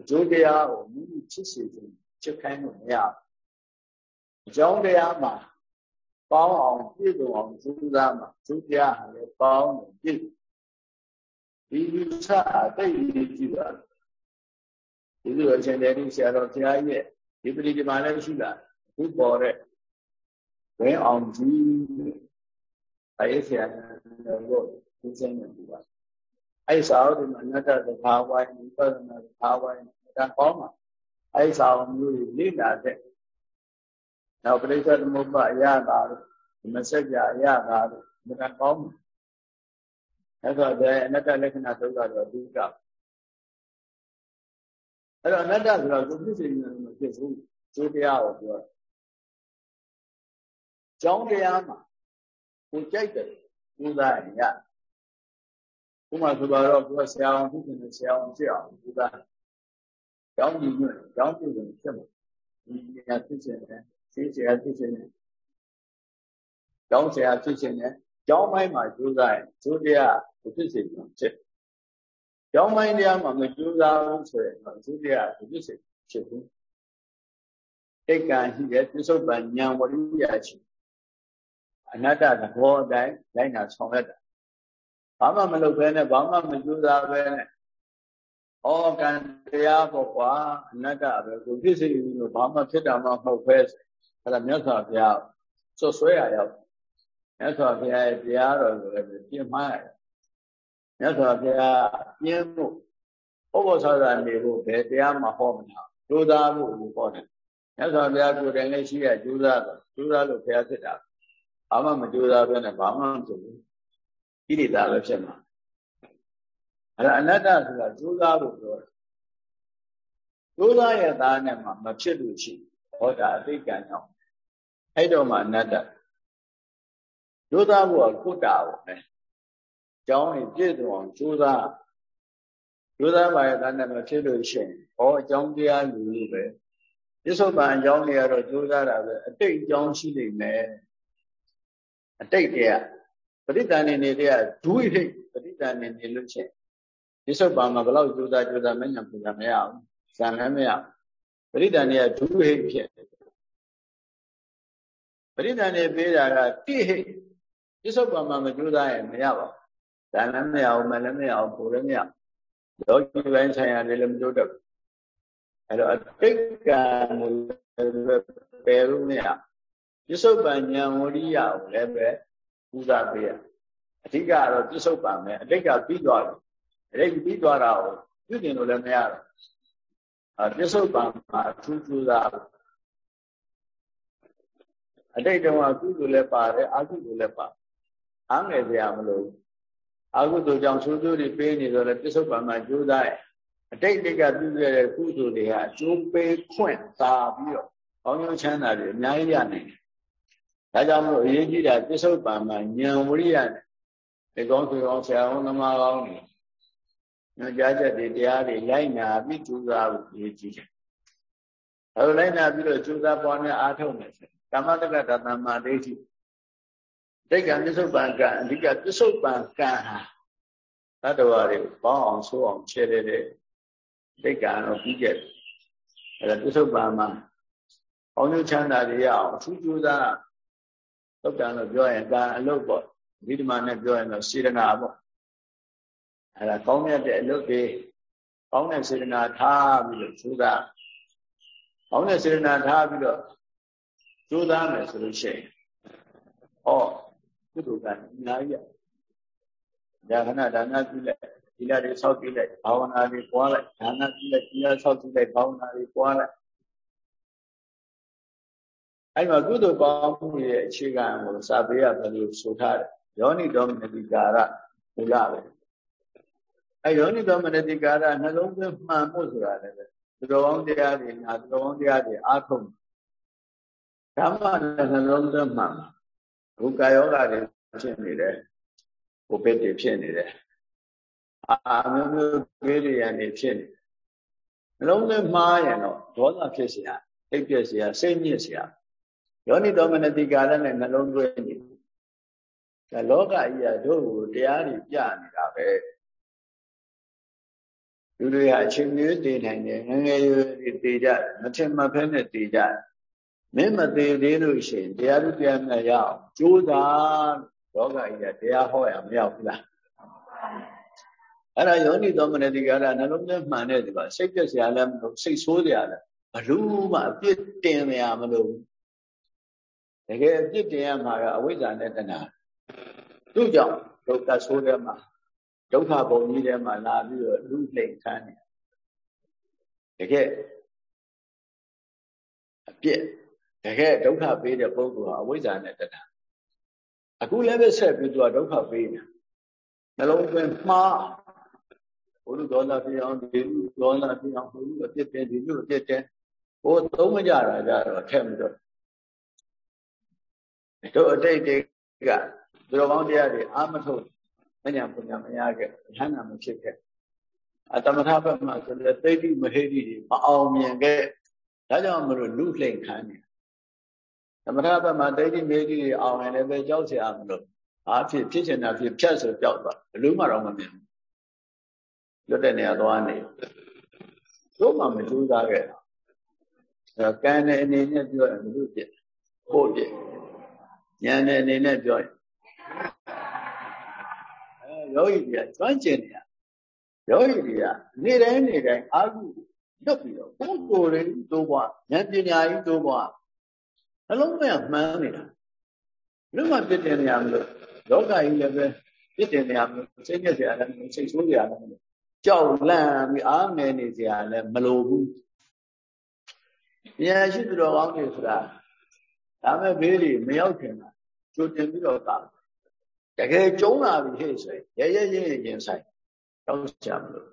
အကျိုးတရားကိုမိမိဖြစ်စေခြင်းချက်ခိုင်းလို့မရဘူးအကြောင်းတရားမှာပေါင်းအောင်ပြည့်စုံအောင်ကြိုးစားမှာကျိုးတရားဟာလည်းပေါင်းတယ်ပြည့် ဒီလူချအသိဉာဏ်ကြည့်ပါဒီလိုအရှင်တေဆရာတော်ဘုရားရဲ့ဒီပရိဒီမာလည်းရှိလာအခုပေါ်တဲ့ဝင်းအောင်ကြီးအဲဆရာတော်ကိုသိစင်းနေပြီပါအဲစာအုပ်ဒီမှာအနတ္တသဘာဝိုင်းဝိပဿနာသဘာဝိုင်းဒါကောင်းပါအဲစာအုပ်မျိုးတွေလေ့လာတဲ့နောက်ပြိဿသမုပ္ပါအရတာလို့မဆက်ကြအရတာလို့ဒါကောင်းပါ အဲ့တော့အနတ္တလက္ခဏာသုတ်ကတော့အဓိကအဲ့တော့အနတ္တဆိုတော့ကိုဖြစ်စေနေတယ်မဖြစ်ဘူးကျိုးတရားကိုပြောတယ်ကျောင်းတရားမှာကိုကြိုက်တယ်ကိုးစားရင်ရဥပမာဆိုတော့ကိုဆရာအောင်ဖြစ်နေဆရာအောင်ဖြစ်အောင်ကိုးစားကျောင်းကြီးညွန့်ကျောင်းပြည်ကိုဖြစ်မှာဒီနေရာဖြစ်နေတယ်ဆေးဆရာဖြစ်နေတယ်ကျောင်းဆရာဖြစ်နေတယ် ကျောင်းပိုင်းမှာကျိုးစားရင်ကျိုးတရားကိုဖြစ်စေပြန်ဖြစ်ကျောင်းပိုင်းတရားမှာမကြိုးစားဘူးဆိုရင်တော့သူတရားသူဖြစ်စေဖြစ်ဘူးတိတ်ကံရှိတဲ့ပြစ္ဆုတ်ပံဉာဏ်ဝရိယရှိအနတ္တသဘောအတိုင်းလိုက်နာဆောင်ရတာဘာမှမလုပ်ဘဲနဲ့ဘာမှမကြိုးစားဘဲနဲ့ဩကံတရားပေါ့ကွာအနတ္တပဲကိုဖြစ်စေလို့ဘာမှဖြစ်တာမှမဟုတ်ပဲအဲ့ဒါမြတ်စွာဘုရားဆွဆွဲရရောက် မြတ်စွာဘုရားရဲ့တရားတော်ကိုလည်းပြင်မှားရတယ်မြတ်စွာဘုရားပြင်းဖို့ဥပ္ပဆောသာနေဖို့ဘယ်တရားမှဟောမလားကြိုးစားဖို့လို့ဟောတယ်မြတ်စွာဘုရားကိုယ်တိုင်လည်းရှိရကြိုးစားတော့ကြိုးစားလို့ဘုရားဖြစ်တာဘာမှမကြိုးစားဘဲနဲ့ဘာမှမဖြစ်ဘူးဣရိတာပဲဖြစ်မှာအဲ့ဒါအနတ္တဆိုတာကြိုးစားဖို့ပြောတယ်ကြိုးစားရသားနဲ့မှမဖြစ်လို့ရှိဟောတာအသိကံကြောင့်အဲ့တော့မှအနတ္တ ကြိုးစားဖို့ကကုတ္တာပေါ့နဲ့ကျောင်းကြီးပြည့်စုံအောင်ကြိုးစားကြိုးစားပါရဲ့တန်းနဲ့မဖြစ်လို့ရှိရင်ဟောအကြောင်းတရားလူလို့ပဲပြစ္ဆုတ်ပံအကြောင်းတွေကတော့ကြိုးစားတာပဲအတိတ်အကြောင်းရှိနေမယ်အတိတ်တရားပဋိသန္ဓေနေတဲ့ဒုိဟိတ်ပဋိသန္ဓေနေလို့ချင်းပြစ္ဆုတ်ပံမှာဘလောက်ကြိုးစားကြိုးစားမညံပူတာမရဘူးဇံလည်းမရပဋိသန္ဓေကဒုဟိတ်ဖြစ်ပဋိသန္ဓေပေးတာကတိဟိတ် ပြစ္ဆုတ်ပံမှာမကြိုးစားရင်မရပါဘူးဒါလည်းမရအောင်မလည်းမရအောင်ကိုယ်လည်းမရလောကီပိုင်းဆိုင်ရာလည်းမတိုးတက်ဘူးအဲ့တော့အတိတ်ကံကိုပယ်လို့မရပြစ္ဆုတ်ပံဉာဏ်ဝရိယကိုလည်းပဲပူဇော်ပေးရအဓိကတော့ပြစ္ဆုတ်ပံပဲအတိတ်ကပြီးသွားတယ်အတိတ်ပြီးသွားတာကိုပြုကျင်လို့လည်းမရတော့အပြစ္ဆုတ်ပံမှာအထူးကြိုးစားအတိတ်တုန်းကကုသိုလ်လည်းပါတယ်အကုသိုလ်လည်းပါ အားငယ်စရာမလိုအကုသိုလ်ကြောင့်ဆိုးကျိုးတွေပေးနေတော့လည်းပြစ္ဆုတ်ပံမှာကြိုးစားရအတိတ်တိတ်ကပြုခဲ့တဲ့ကုသိုလ်တွေဟာအကျိုးပေးခွင့်သာပြီးတော့ကောင်းကျိုးချမ်းသာတွေအများကြီးရနိုင်တယ်ဒါကြောင့်မို့အရေးကြီးတာပြစ္ဆုတ်ပံမှာဉာဏ်ဝိရိယနဲ့ဒီကောင်းဆွေကောင်းဆရာကောင်းသမားကောင်းတွေညွှန်ကြားချက်တွေတရားတွေလိုက်နာပြီးကြိုးစားဖို့အရေးကြီးတယ်အဲလိုလိုက်နာပြီးတော့ကြိုးစားပွားများအားထုတ်မယ်ဆိုကမ္မတက္ကတသမ္မာဒိဋ္ဌိ တိတ်ကပြစ္ဆုတ်ပံကံအဓိကပြစ္ဆုတ်ပံကံဟာတတ္တဝါတွေပေါင်းအောင်ဆိုးအောင်ချဲတဲ့တိတ်ကံတော့ပြီးခဲ့တယ်အဲဒါပြစ္ဆုတ်ပံမှာအောင်းကျချမ်းသာတွေရအောင်အထူးကြိုးစားသုတ်တန်လို့ပြောရင်ကံအလုပ်ပေါ့ဒီဓမ္မနဲ့ပြောရင်တော့စေတနာပေါ့အဲဒါကောင်းမြတ်တဲ့အလုပ်တွေကောင်းတဲ့စေတနာထားပြီးတော့ကြိုးစားကောင်းတဲ့စေတနာထားပြီးတော့ကြိုးစားမယ်ဆိုလို့ရှိရင်ဟော ကုသိုလ်ကံအများကြီးရဒါခဏဒါနပြုလိုက်ဒီလာတွေဆောက်ပြုလိုက်ဘာဝနာတွေပွားလိုက်ဒါနပြုလိုက်ဒီလာဆောက်ပြုလိုက်ဘာဝနာတွေပွားလိုက်အဲ့မှာကုသိုလ်ကောင်းမှုရဲ့အခြေခံကိုစာပေရဘယ်လိုဆိုထားတယ်ယောနိတော်မနတိကာရမူလပဲအဲယောနိတော်မနတိကာရနှလုံးသွင်းမှန်ဖို့ဆိုတာလည်းသူတော်ကောင်းတရားတွေနာသူတော်ကောင်းတရားတွေအားထုတ်ဓမ္မနဲ့နှလုံးသွင်းမှန် ဘုကာယောဂတွေဖြစ်နေတယ်ဘုပစ်တွေဖြစ်နေတယ်အာမျိုးမျိုးတွေးတွေရနေဖြစ်နေနှလုံးသွင်းမှားရင်တော့ဒေါသဖြစ်เสียစိတ်ပြည့်เสียစိတ်ညစ်เสียယောနိတော်မနတိကာရနဲ့နှလုံးသွင်းနေဒါလောကကြီးကတို့ကိုတရားတွေပြနေတာပဲလူတွေဟာအချိန်မျိုးတည်နိုင်တယ်ငငယ်ရွယ်တွေတည်ကြတယ်မထင်မှတ်ဖဲနဲ့တည်ကြတယ် မင်းမသေးသေးလို့ရှိရင်တရားဥတရားနဲ့ရအောင်ကြိုးစားလောကကြီးကတရားဟောရမရောက်ဘူးလားအဲ့ဒါယောနိသောမနတိကာရနှလုံးသွင်းမှန်တဲ့ဒီပါစိတ်ပြက်စရာလည်းမလိုစိတ်ဆိုးစရာလည်းဘလို့မှအပြစ်တင်မရမလို့တကယ်အပြစ်တင်ရမှာကအဝိဇ္ဇာနဲ့တဏှာသူ့ကြောင့်ဒုက္ခဆိုးတဲ့မှာဒုက္ခဘုံကြီးထဲမှာလာပြီးတော့လူလှိမ့်ခန်းနေတကယ်အပြစ် တကယ်ဒုက္ခပေးတဲ့ပုဂ္ဂိုလ်ဟာအဝိဇ္ဇာနဲ့တဏှာအခုလည်းပဲဆက်ပြီးသူကဒုက္ခပေးနေနှလုံးသွင်းမှားဘုရုဒေါသဖြစ်အောင်ဒီလူဒေါသဖြစ်အောင်ဘုရုအပြစ်တင်ဒီလူအပြစ်တင်ဟိုသုံးမကြတာကြတော့ထက်မတော့တို့အတိတ်တွေကသူတော်ကောင်းတရားတွေအာမထုတ်မညာပညာမရခဲ့ဉာဏ်နာမဖြစ်ခဲ့အတမထဘက်မှာဆိုတဲ့သိတိမဟိတိတွေမအောင်မြင်ခဲ့ဒါကြောင့်မလို့လူလှိမ့်ခံနေ သမထဘက်မှာသိတိမဟိတိတွေအောင်ရင်လည်းပဲကြောက်เสียမလို့အားဖြစ်ဖြစ်ချင်တာဖြစ်ဖြတ်ဆိုကြောက်သွားဘလို့မှတော့မမြင်ဘူးလွတ်တဲ့နေရာသွားနေတို့မှမကြိုးစားခဲ့တာအဲကံတဲ့အနေနဲ့ပြောရင်ဘလို့ဖြစ်ဖို့ဖြစ်ဉာဏ်တဲ့အနေနဲ့ပြောရင်ယောဂီတွေကကျွမ်းကျင်နေတာယောဂီတွေကနေ့တိုင်းနေ့တိုင်းအာဟုလွတ်ပြီးတော့ပုဂ္ဂိုလ်တွေတိုးပွားဉာဏ်ပညာကြီးတိုးပွား နှလုံးသွင်းမှန်းနေတာဘယ်မှပြစ်တင်နေရမလို့လောကကြီးလည်းပဲပြစ်တင်နေရမလို့စိတ်ညစ်စရာလည်းစိတ်ဆိုးစရာလည်းမလိုကြောက်လန့်ပြီးအားငယ်နေစရာလည်းမလိုဘူးဉာဏ်ရှိသူတော်ကောင်းတွေဆိုတာဒါမဲ့ဘေးတွေမရောက်ခင်တာကြိုတင်ပြီးတော့တာတကယ်ကျုံးလာပြီဟဲ့ဆိုရင်ရရရရင်ရင်ဆိုင်တောင်းချမလို့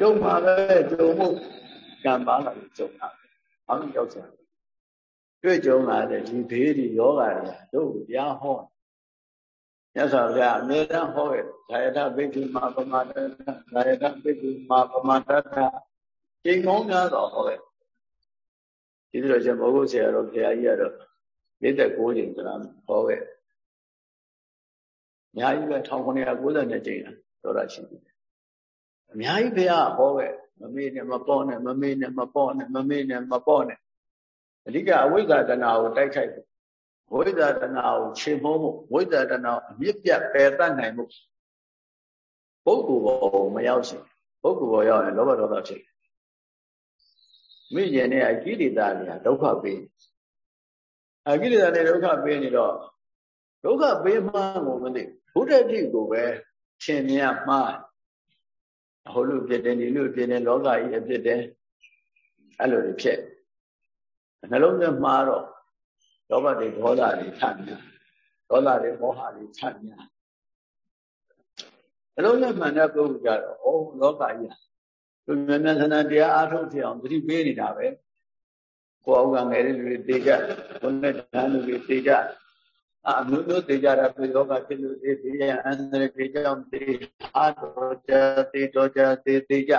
ကျုံမှာပဲကျုံမှုကံပါလာပြီးကျုံတာဘာလို့ရောက်ချင် တွေ့ကြုံလာတဲ့ဒီဘေးဒီယောဂါတွေတို့တရားဟောမြတ်စွာဘုရားအမြဲတမ်းဟောခဲ့ဇာယတဘိက္ခုမာပမတ္တဇာယတဘိက္ခုမာပမတ္တချိန်ကောင်းများတော့ဟောခဲ့ဒီလိုချက်ဘောဂုဆရာတော်ဘုရားကြီးကတော့56ချိန်ဆိုတာဟောခဲ့အများကြီးပဲ1992ကျိန်တော့တာရှိတယ်အများကြီးဘုရားဟောခဲ့မမေ့နဲ့မပေါ့နဲ့မမေ့နဲ့မပေါ့နဲ့မမေ့နဲ့မပေါ့နဲ့ အဓိကအဝိဇ္ဇာတဏှာကိုတိုက်ခိုက်ဖို့ဝိဇ္ဇာတဏှာကိုခြေမုံးဖို့ဝိဇ္ဇာတဏှာအမြင့်ပြတ်ပယ်တတ်နိုင်မှုပုဂ္ဂိုလ်ဘောမရောက်ရှင်ပုဂ္ဂိုလ်ဘောရောက်ရင်လောဘဒေါသဖြစ်မိကျင်နဲ့အကိရိတာတွေကဒုက္ခပေးအကိရိတာတွေဒုက္ခပေးနေတော့ဒုက္ခပေးမှန်းကိုမသိဘုဒ္ဓတိကိုပဲထင်မြင်မှားဟိုလူဖြစ်တယ်ဒီလူဖြစ်တယ်လောကကြီးအဖြစ်တယ်အဲ့လိုတွေဖြစ် နှလုံးသွင်းမှားတော့လောဘတွေဒေါသတွေထများဒေါသတွေမောဟတွေထများနှလုံးသွင်းမှန်တဲ့ပုဂ္ဂိုလ်ကြတော့ဩလောကကြီးသူမြန်မြန်ဆန္ဒတရားအားထုတ်ဖြစ်အောင်သတိပေးနေတာပဲကိုယ်အောက်ကငယ်တဲ့လူတွေတေကြဘုန်းနဲ့တန်းလူတွေတေကြအမျိုးမျိုးတေကြတာပြေလောကဖြစ်လို့တေတေရအန္တရာယ်တေကြောင့်တေအားတော်ကြတေတော်ကြတေတေကြ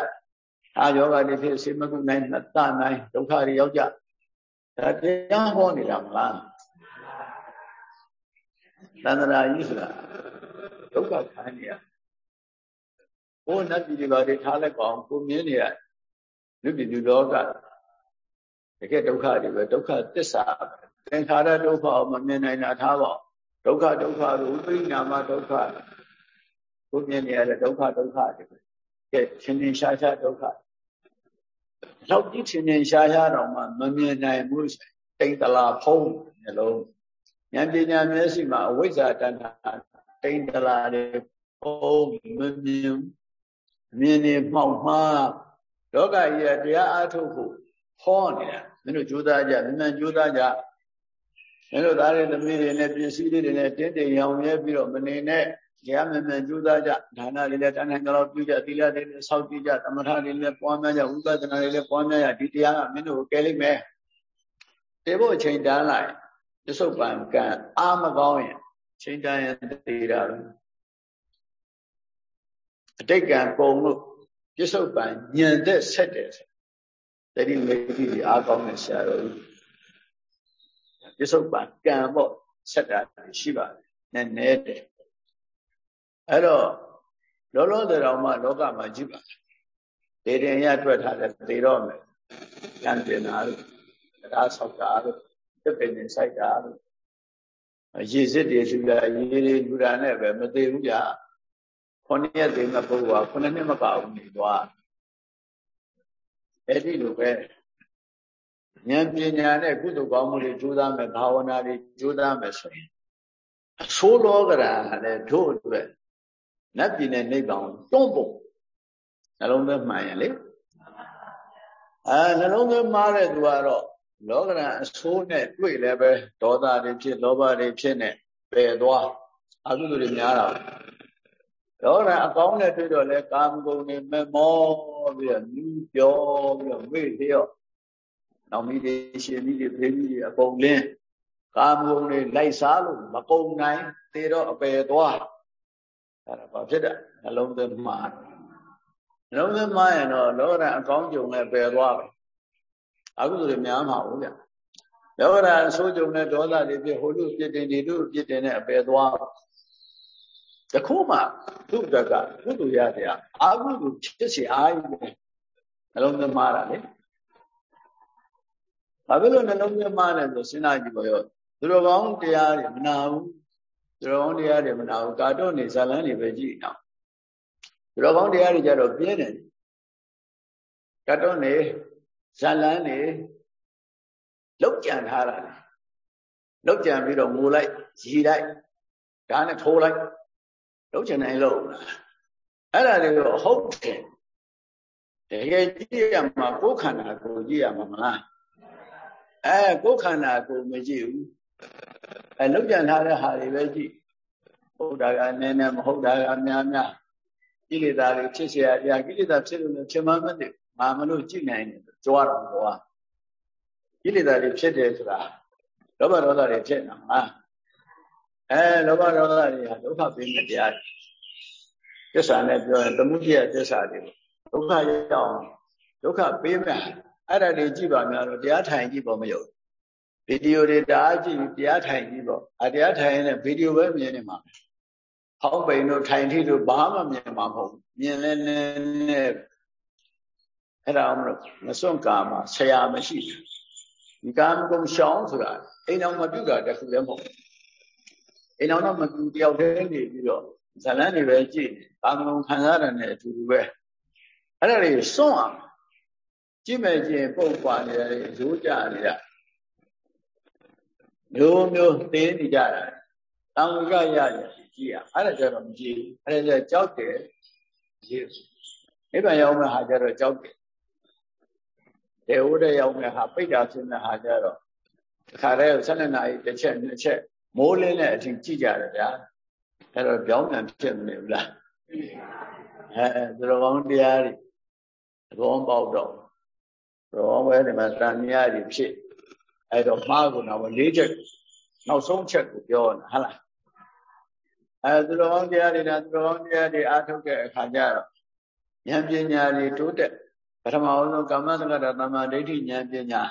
အာယောဂတွေဖြစ်စေမကုနိုင်နှစ်တနိုင်ဒုက္ခတွေရောက်ကြ ဒါတရားဟောနေတာမလားသန္တရာကြီးဆိုတာဒုက္ခခံနေရဘိုးနတ်ပြည်တွေပါတွေထားလိုက်ကောင်ကိုမြင်နေရလူပြည်လူလောကတကယ်ဒုက္ခတွေပဲဒုက္ခသစ္စာသင်္ခါရဒုက္ခမမြင်နိုင်တာထားပါဒုက္ခဒုက္ခကိုဥပရိနာမဒုက္ခကိုမြင်နေရတဲ့ဒုက္ခဒုက္ခတွေကဲချင်းချင်းရှားရှားဒုက္ခ လောက်ကြည့်ချင်းချင်းရှားရှားတော့မှမမြင်နိုင်ဘူးတိမ်တလာဖုံးနှလုံးဉာဏ်ပညာမျက်စိမှာအဝိဇ္ဇာတဏ္ဍာတိမ်တလာတွေဖုံးမမြင်မြင်နေမှောက်မှားလောကကြီးကတရားအားထုတ်ဖို့ဟောနေတာမင်းတို့ကြိုးစားကြမြန်မြန်ကြိုးစားကြမင်းတို့သားတွေသမီးတွေနဲ့ပစ္စည်းတွေနဲ့တင်းတင်းရောင်ရဲပြီးတော့မနေနဲ့ တရားမြန်မြန်ကြိုးစားကြဒါနတွေလည်းတန်းတန်းကြောက်ပြုကြသီလတွေလည်းစောင့်ကြည့်ကြသမထတွေလည်းပွားများကြဝိပဿနာတွေလည်းပွားများကြဒီတရားကမင်းတို့ကိုကဲလိမ့်မယ်တေဖို့အချိန်တန်းလိုက်ပစ္စုပန်ကံအာမကောင်းရင်ချိန်တန်းရင်တေးတာပဲအတိတ်ကံပုံလို့ပစ္စုပန်ညံတဲ့ဆက်တယ်တတိမေတိအားကောင်းတဲ့ဆရာတော်ကြီးပစ္စုပန်ကံပေါ့ဆက်တာရှိပါတယ်နည်းနည်းတယ် အဲ့တော့လောလောဆယ်တော်မှလောကမှာကြည့်ပါဒေတင်ရတွေ့ထားတယ်သေတော့မယ်ကံတင်တာလို့တရားဆောက်တာလို့တပင်နေဆိုင်တာလို့ရေစစ်တွေလူတာရေတွေလူတာနဲ့ပဲမသေးဘူးကြာခုနှစ်ရက်သေးမဲ့ပုဂ္ဂိုလ်ကခုနှစ်နှစ်မကဘူးနေသွားအဲ့ဒီလိုပဲဉာဏ်ပညာနဲ့ကုသိုလ်ကောင်းမှုတွေကြိုးစားမယ်ဘာဝနာတွေကြိုးစားမယ်ဆိုရင်အဆိုးလောကရာလည်းတို့အတွက် နတ်ပြည်နဲ့နိဗ္ဗာန်တွန်းပုံနှလုံးသွင်းမှန်ရင်လေအဲနှလုံးသွင်းမှားတဲ့သူကတော့လောကရန်အဆိုးနဲ့တွေ့လည်းပဲဒေါသတွေဖြစ်လောဘတွေဖြစ်နေပယ်သွားအကုသိုလ်တွေများတာလောကရန်အကောင်းနဲ့တွေ့တော့လဲကာမဂုဏ်တွေမမောပြီးတော့မြူးပြောပြီးတော့မေ့လျော့နောက်မိတွေရှင်မိတွေဖေးမိတွေအကုန်လင်းကာမဂုဏ်တွေလိုက်စားလို့မကုန်နိုင်သေတော့အပယ်သွား အဲ့ဒါဘာဖြစ်တာနှလုံးသွင်းမှားနှလုံးသွင်းမှားရင်တော့လောကရန်အကောင်းကြုံနဲ့ပယ်သွားပဲအကုသိုလ်တွေများမှာဟုတ်ဗျလောကရန်အဆိုးကြုံနဲ့ဒေါသတွေဖြစ်ဟိုလူပြစ်တင်ဒီလူပြစ်တင်နဲ့အပယ်သွားတခုမှသူ့တက်ကကုသိုလ်ရတရားအာကုသိုလ်ဖြစ်စီအားကြီးပဲနှလုံးသွင်းမှားတာလေဘာဖြစ်လို့နှလုံးသွင်းမှားလဲဆိုစဉ်းစားကြည့်ပါရောသူတော်ကောင်းတရားတွေမနာဘူး သူတော်ကောင်းတရားတွေမနာဘူးကာတော့နေဇာလန်းတွေပဲကြည့်အောင်သူတော်ကောင်းတရားတွေကြတော့ပြင်းတယ်ကာတော့နေဇာလန်းနေလောက်ကြံထားတာလေလောက်ကြံပြီးတော့ငိုလိုက်ရီလိုက်ဒါနဲ့ထိုးလိုက်လောက်ကြံနိုင်လို့အဲ့ဒါတွေကိုဟုတ်တယ်တကယ်ကြည့်ရမှာကိုယ်ခန္ဓာကိုကြည့်ရမှာမလားအဲကိုယ်ခန္ဓာကိုမကြည့်ဘူး အဲလောက်ကြံထားတဲ့ဟာတွေပဲကြည့်ဟုတ်တာကနည်းနည်းမဟုတ်တာကများများကိလေသာတွေဖြစ်เสียရကိလေသာဖြစ်လို့ဖြစ်မှမသိငါမလို့ကြည့်နိုင်တယ်ကြွားတော့ကြွားကိလေသာတွေဖြစ်တယ်ဆိုတာလောဘဒေါသတွေဖြစ်နေတာဟာအဲလောဘဒေါသတွေဟာဒုက္ခပေးတဲ့တရားတွေသစ္စာနဲ့ပြောရင်သမုဒိယသစ္စာတွေဒုက္ခရောက်ဒုက္ခပေးမယ်အဲ့ဒါတွေကြည့်ပါများတော့တရားထိုင်ကြည့်ပေါ့မယုံ ဗီဒီယိုတွေတအားကြည့်တရားထိုင်ကြည့်ပေါ့အတရားထိုင်ရင်ဗီဒီယိုပဲမြင်နေမှာဟောင်းပိန်တို့ထိုင်ထိတို့ဘာမှမြင်မှာမဟုတ်မြင်လဲနေနေအဲ့ဒါမလို့မစွန့်ကာမဆရာမရှိဘူးဒီကာမဂုဏ်ရှောင်းဆိုတာအိမ်အောင်မပြုတာတခုလည်းမဟုတ်အိမ်အောင်တော့မကူတယောက်တည်းနေပြီးတော့ဇလန်းတွေပဲကြည့်ကာမဂုဏ်ခံစားရတဲ့အတူတူပဲအဲ့ဒါတွေစွန့်အောင်ကြည့်မယ်ကြည့်ပုတ်ပွားနေတယ်ရိုးကြနေတာ မျိုးမျိုးသိနေကြတာတောင်ကရရတယ်ကြည့်ရအဲ့ဒါကြတော့မကြည့်ဘူးအဲ့ဒါကြကြောက်တယ်ကြည့်နိဗ္ဗာန်ရောက်မဲ့ဟာကြတော့ကြောက်တယ်တတေဝတဲ့ရောက်မဲ့ဟာပိတ်တာဖြစ်မဲ့ဟာကြတော့တခါတည်း12နာရီတစ်ချက်နှစ်ချက်မိုးလင်းတဲ့အထိကြည့်ကြတယ်ဗျာအဲ့တော့ပြောင်းပြန်ဖြစ်မနေဘူးလားအဲသူတော်ကောင်းတရားတွေသဘောပေါက်တော့တော့ဘယ်ဒီမှာတန်မြားတွေဖြစ် အဲ့တော့မှားကုန်တော့၄ချက်နောက်ဆုံးချက်ကိုပြောတာဟုတ်လားအဲသူတော်ကောင်းတရားတွေဒါသူတော်ကောင်းတရားတွေအားထုတ်တဲ့အခါကျတော့ဉာဏ်ပညာတွေတိုးတက်ပထမဆုံးကာမသက္ကတာတမ္မာဒိဋ္ဌိဉာဏ်ပညာ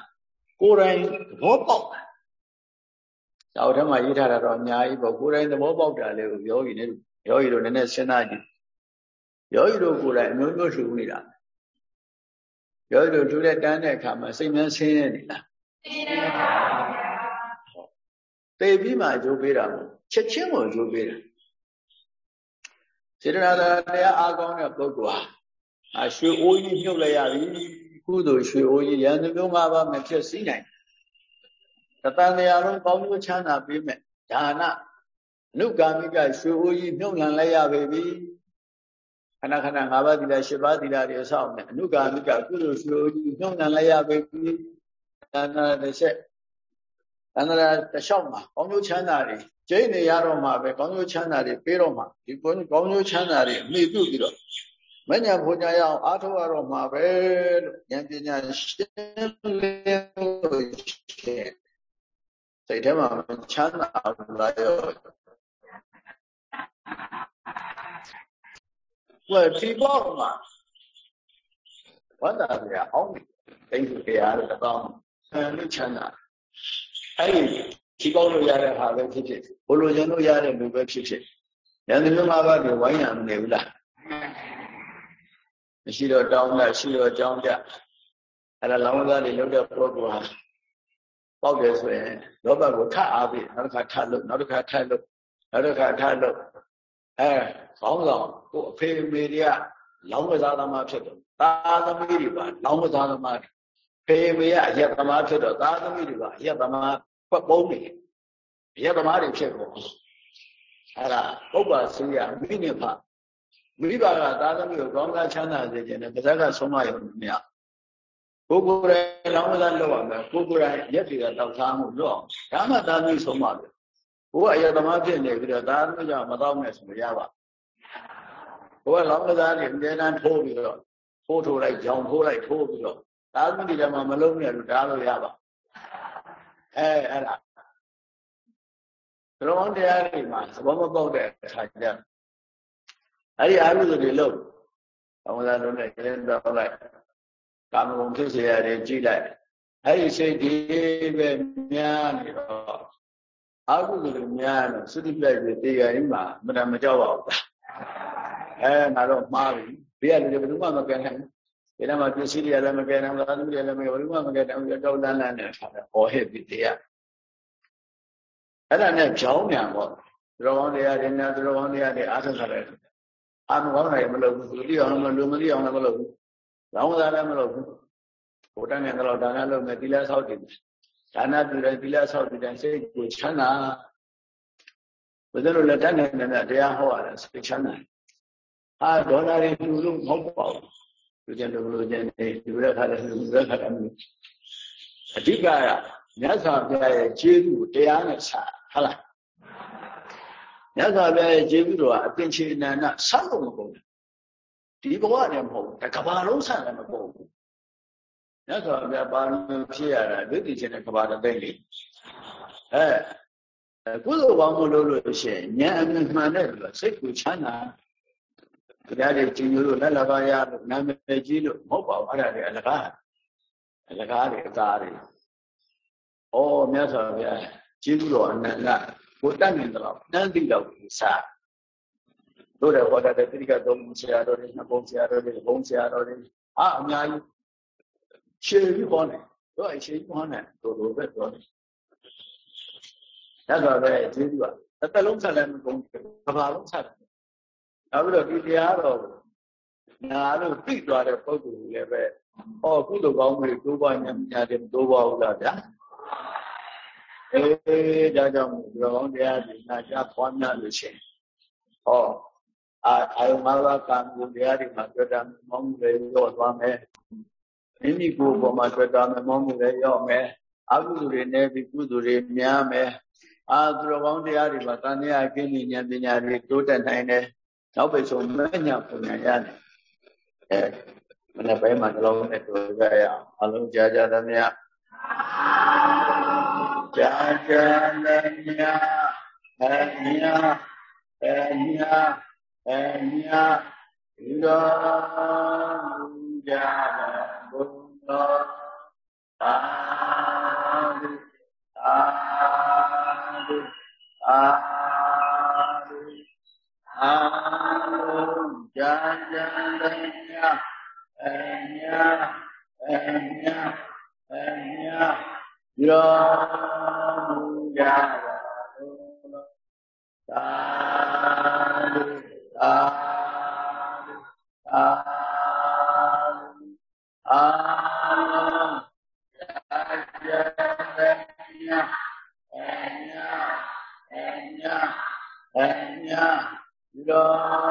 ကိုယ်တိုင်သဘောပေါက်တာ။တောက်ထဲမှာရေးထားတာတော့အများကြီးပေါ့ကိုယ်တိုင်သဘောပေါက်တာလေးကိုယောဂီနဲ့ယောဂီတို့နည်းနည်းစဉ်းစားကြည့်။ယောဂီတို့ကိုယ်တိုင်အမျိုးမျိုးလှူနေတာ။ယောဂီတို့လှူတဲ့တန်းတဲ့အခါမှာစိတ်များဆင်းရဲနေလား။ ဆင်းရဲပါဗျာ။သိပြီးမှအကျိုးပေးတာမဟုတ်ချက်ချင်းကိုအကျိုးပေးတာ။စေတနာတရားအားကောင်းတဲ့ပုဂ္ဂိုလ်ဟာအရွှေအိုးကြီးမြုပ်လိုက်ရပြီကုသိုလ်ရွှေအိုးကြီးရန်သူမျိုး၅ပါးမဖြစ်စည်းနိုင်တတန်တရားလုံးပေါင်းလို့ချမ်းသာပေးမယ်ဒါနအနုကာမိကရွှေအိုးကြီးမြုပ်လန်လိုက်ရပြီခဏခဏ၅ပါးသီလ၈ပါးသီလတွေဆောက်မယ်အနုကာမိကကုသိုလ်ရွှေအိုးကြီးမြုပ်လန်လိုက်ရပြီ ဒါနတစ်ချက်တန်ត្រာတလျှောက်မှာကောင်းကျိုးချမ်းသာတွေကျိန်းနေရတော့မှာပဲကောင်းကျိုးချမ်းသာတွေပေးတော့မှာဒီကောင်းကျိုးချမ်းသာတွေအမိပြုပြီးတော့မညာဘုညာရအောင်အားထုတ်ရတော့မှာပဲလို့ဉာဏ်ပညာရှင်းလင်းလို့ရှိရင်စိတ်ထဲမှာချမ်းသာလာရောဝယ်ဒီပေါ့မှာဝန္တာပြအောင်တိတ်ကြရတော့ ဆံလို့ချမ်းသာအဲ့ဒီဒီပေါ့လို့ရတဲ့ဟာပဲဖြစ်ဖြစ်ဘလိုချင်လို့ရတဲ့လူပဲဖြစ်ဖြစ်ဉာဏ်မျိုးမှာပါဒီဝိုင်းရမနေဘူးလားမရှိတော့တောင်းတာရှိတော့ကြောင်းကြအဲ့ဒါလောင်းသားတွေလုပ်တဲ့ပုဂ္ဂိုလ်ဟာပေါက်တယ်ဆိုရင်လောဘကိုထအားပြီးနောက်တစ်ခါထလို့နောက်တစ်ခါထလို့နောက်တစ်ခါထလို့အဲခေါင်းဆောင်ကိုအဖေမေတွေကလောင်းကစားသမားဖြစ်တော့သားသမီးတွေပါလောင်းကစားသမား ဖေမေကအရက်သမားဖြစ်တော့သားသမီးတွေပါအရက်သမားဖွက်ပုံးနေအရက်သမားတွေဖြစ်ကုန်အဲ့ဒါပုပ္ပါစီရမိနိဖမိဘကသားသမီးကိုကောင်းစားချမ်းသာစေခြင်းနဲ့ပါဇက်ကဆုံးမရုံမရကိုကိုယ်တိုင်လောင်းစားလုပ်ရမယ်ကိုကိုယ်တိုင်ရက်တွေကတောက်စားမှုလုပ်အောင်ဒါမှသားသမီးဆုံးမတယ်ဘိုးကအယသမားဖြစ်နေပြီးတော့သားသမီးကြောင့်မတော့နဲ့ဆိုရပါဘိုးကလောင်းစားနေအမြဲတမ်းထိုးပြီးတော့ထိုးထိုးလိုက်ကြောင်ထိုးလိုက်ထိုးပြီးတော့ သားသမီးတွေမှမလုံးနဲ့လို့ဒါလို့ရပါအဲအဲ့ဒါဘုရားတရားတွေမှာသဘောမပေါက်တဲ့အခါကျအဲ့ဒီအာရုံတွေလို့အမှန်တရားလုံးနဲ့ကျင်းတော့လိုက်ကာမဂုဏ်ဖြစ်เสียရတယ်ကြည့်လိုက်အဲ့ဒီစိတ်ဒီပဲများနေတော့အာဟုတွေများတော့သုတိပြိုက်ပြီးတရားရင်းမှာမတမကြောက်ပါဘူးအဲငါတော့မှားပြီဘေးကလူတွေဘယ်သူမှမကယ်နိုင်ဘူး ဒါမှပစ္စည်းတွေလည်းမကယ်နိုင်ဘူးသာသမီတွေလည်းမကယ်ဘယ်သူမှမကယ်နိုင်ဘူးတောက်တန်းတန်းနဲ့ထားတယ်ဟောဟဲ့ပြီတရားအဲ့ဒါနဲ့ကြောင်းမြန်ပေါ့သရောင်းတရားတွေနဲ့သရောင်းတရားတွေအားထုတ်ကြတယ်အာမကောင်းတယ်မလုပ်ဘူးလူတိအောင်မလူမတိအောင်လည်းမလုပ်ဘူးလောင်းသားလည်းမလုပ်ဘူးဘုဒ္ဓနဲ့တော့ဒါနလုပ်မယ်သီလဆောက်တည်ဒါနပြုတယ်သီလဆောက်တည်တယ်စိတ်ကိုချမ်းသာဘုရားတို့လက်တတ်နေတယ်တရားဟောရတယ်စိတ်ချမ်းသာဟာဒေါသတွေလူလို့မဟုတ်ပါဘူး လူကျင်လူလူကျင်နေလူတဲ့ခါလည်းလူတဲ့ခါလည်းအဓိကကမြတ်စွာဘုရားရဲ့ကျေးဇူးတရားနဲ့ဆာဟုတ်လားမြတ်စွာဘုရားရဲ့ကျေးဇူးတော်ကအပင်ချေအနန္တဆက်လို့မကုန်ဘူးဒီဘဝနဲ့မဟုတ်ဘူးကဘာလုံးဆက်လည်းမကုန်ဘူးမြတ်စွာဘုရားပါဠိဖြစ်ရတာဒုတိယချင်းနဲ့ကဘာတသိမ့်လေအဲကုသိုလ်ကောင်းမှုလုပ်လို့ရှိရင်ဉာဏ်အမြင်မှန်တဲ့လူကစိတ်ကိုချမ်းသာ ဘုရားတွေကျင်ညို့လို့လက်လဘာရလို့နာမည်ကြီးလို့မဟုတ်ပါဘူးအဲ့ဒါတွေအလကားအလကားတွေအကားတွေဩမြတ်စွာဘုရားကျေးဇူးတော်အနန္တကိုတတ်နိုင်တော့နန်းတိတော့စားတို့တယ်ဟောတဲ့တိကသုံးဆရာတော်တွေနှစ်ပုံဆရာတော်တွေဘုံဆရာတော်တွေအာအများကြီးရှေးပြီးဟောတယ်တို့အရှေးဟောတယ်တို့လိုပဲပြောတယ်ဒါဆိုတော့ကျေးဇူးကတစ်လုံးဆက်လည်းမကုန်ကဘာလုံးဆက်တယ် နောက်ပြီးတော့ဒီတရားတော်နာလို့သိသွားတဲ့ပုဂ္ဂိုလ်တွေလည်းပဲဟောကုသိုလ်ကောင်းမှုတွေတိုးပွားများများတယ်မတိုးပွားဘူးလားဗျာအေးဒါကြောင့်ဒီလိုကောင်းတရားတွေနာကြားပွားများလို့ရှိရင်ဟောအာအာယမဘာကံကိုတရားတွေမှာတွေ့တာမောင်းလေရောသွားမယ်မိမိကိုယ်ပေါ်မှာတွေ့တာမမောမှုလည်းရောက်မယ်အကုသိုလ်တွေနဲ့ပြီးကုသိုလ်တွေများမယ်အာသူတော်ကောင်းတရားတွေမှာတန်တရားကိဉ္ဉာဏ်ပညာတွေတိုးတက်နိုင်တယ် နောက်ပဲဆိုမညာပညာရတယ်အဲမနေ့ပိုင်းမှာဒီလိုနဲ့တွေ့ကြရအောင်အလုံးကြာကြာသမျှကြာကြာသမျှအမြအမြအမြဒီတော်ကြပါဘုရားသာဓုသာဓုသာဓုအာ ကြာကြာလည်းအမြအမြအမြရောကြပါဘုရားသာဓုသာဓုသာအာယတညအညအညအညလော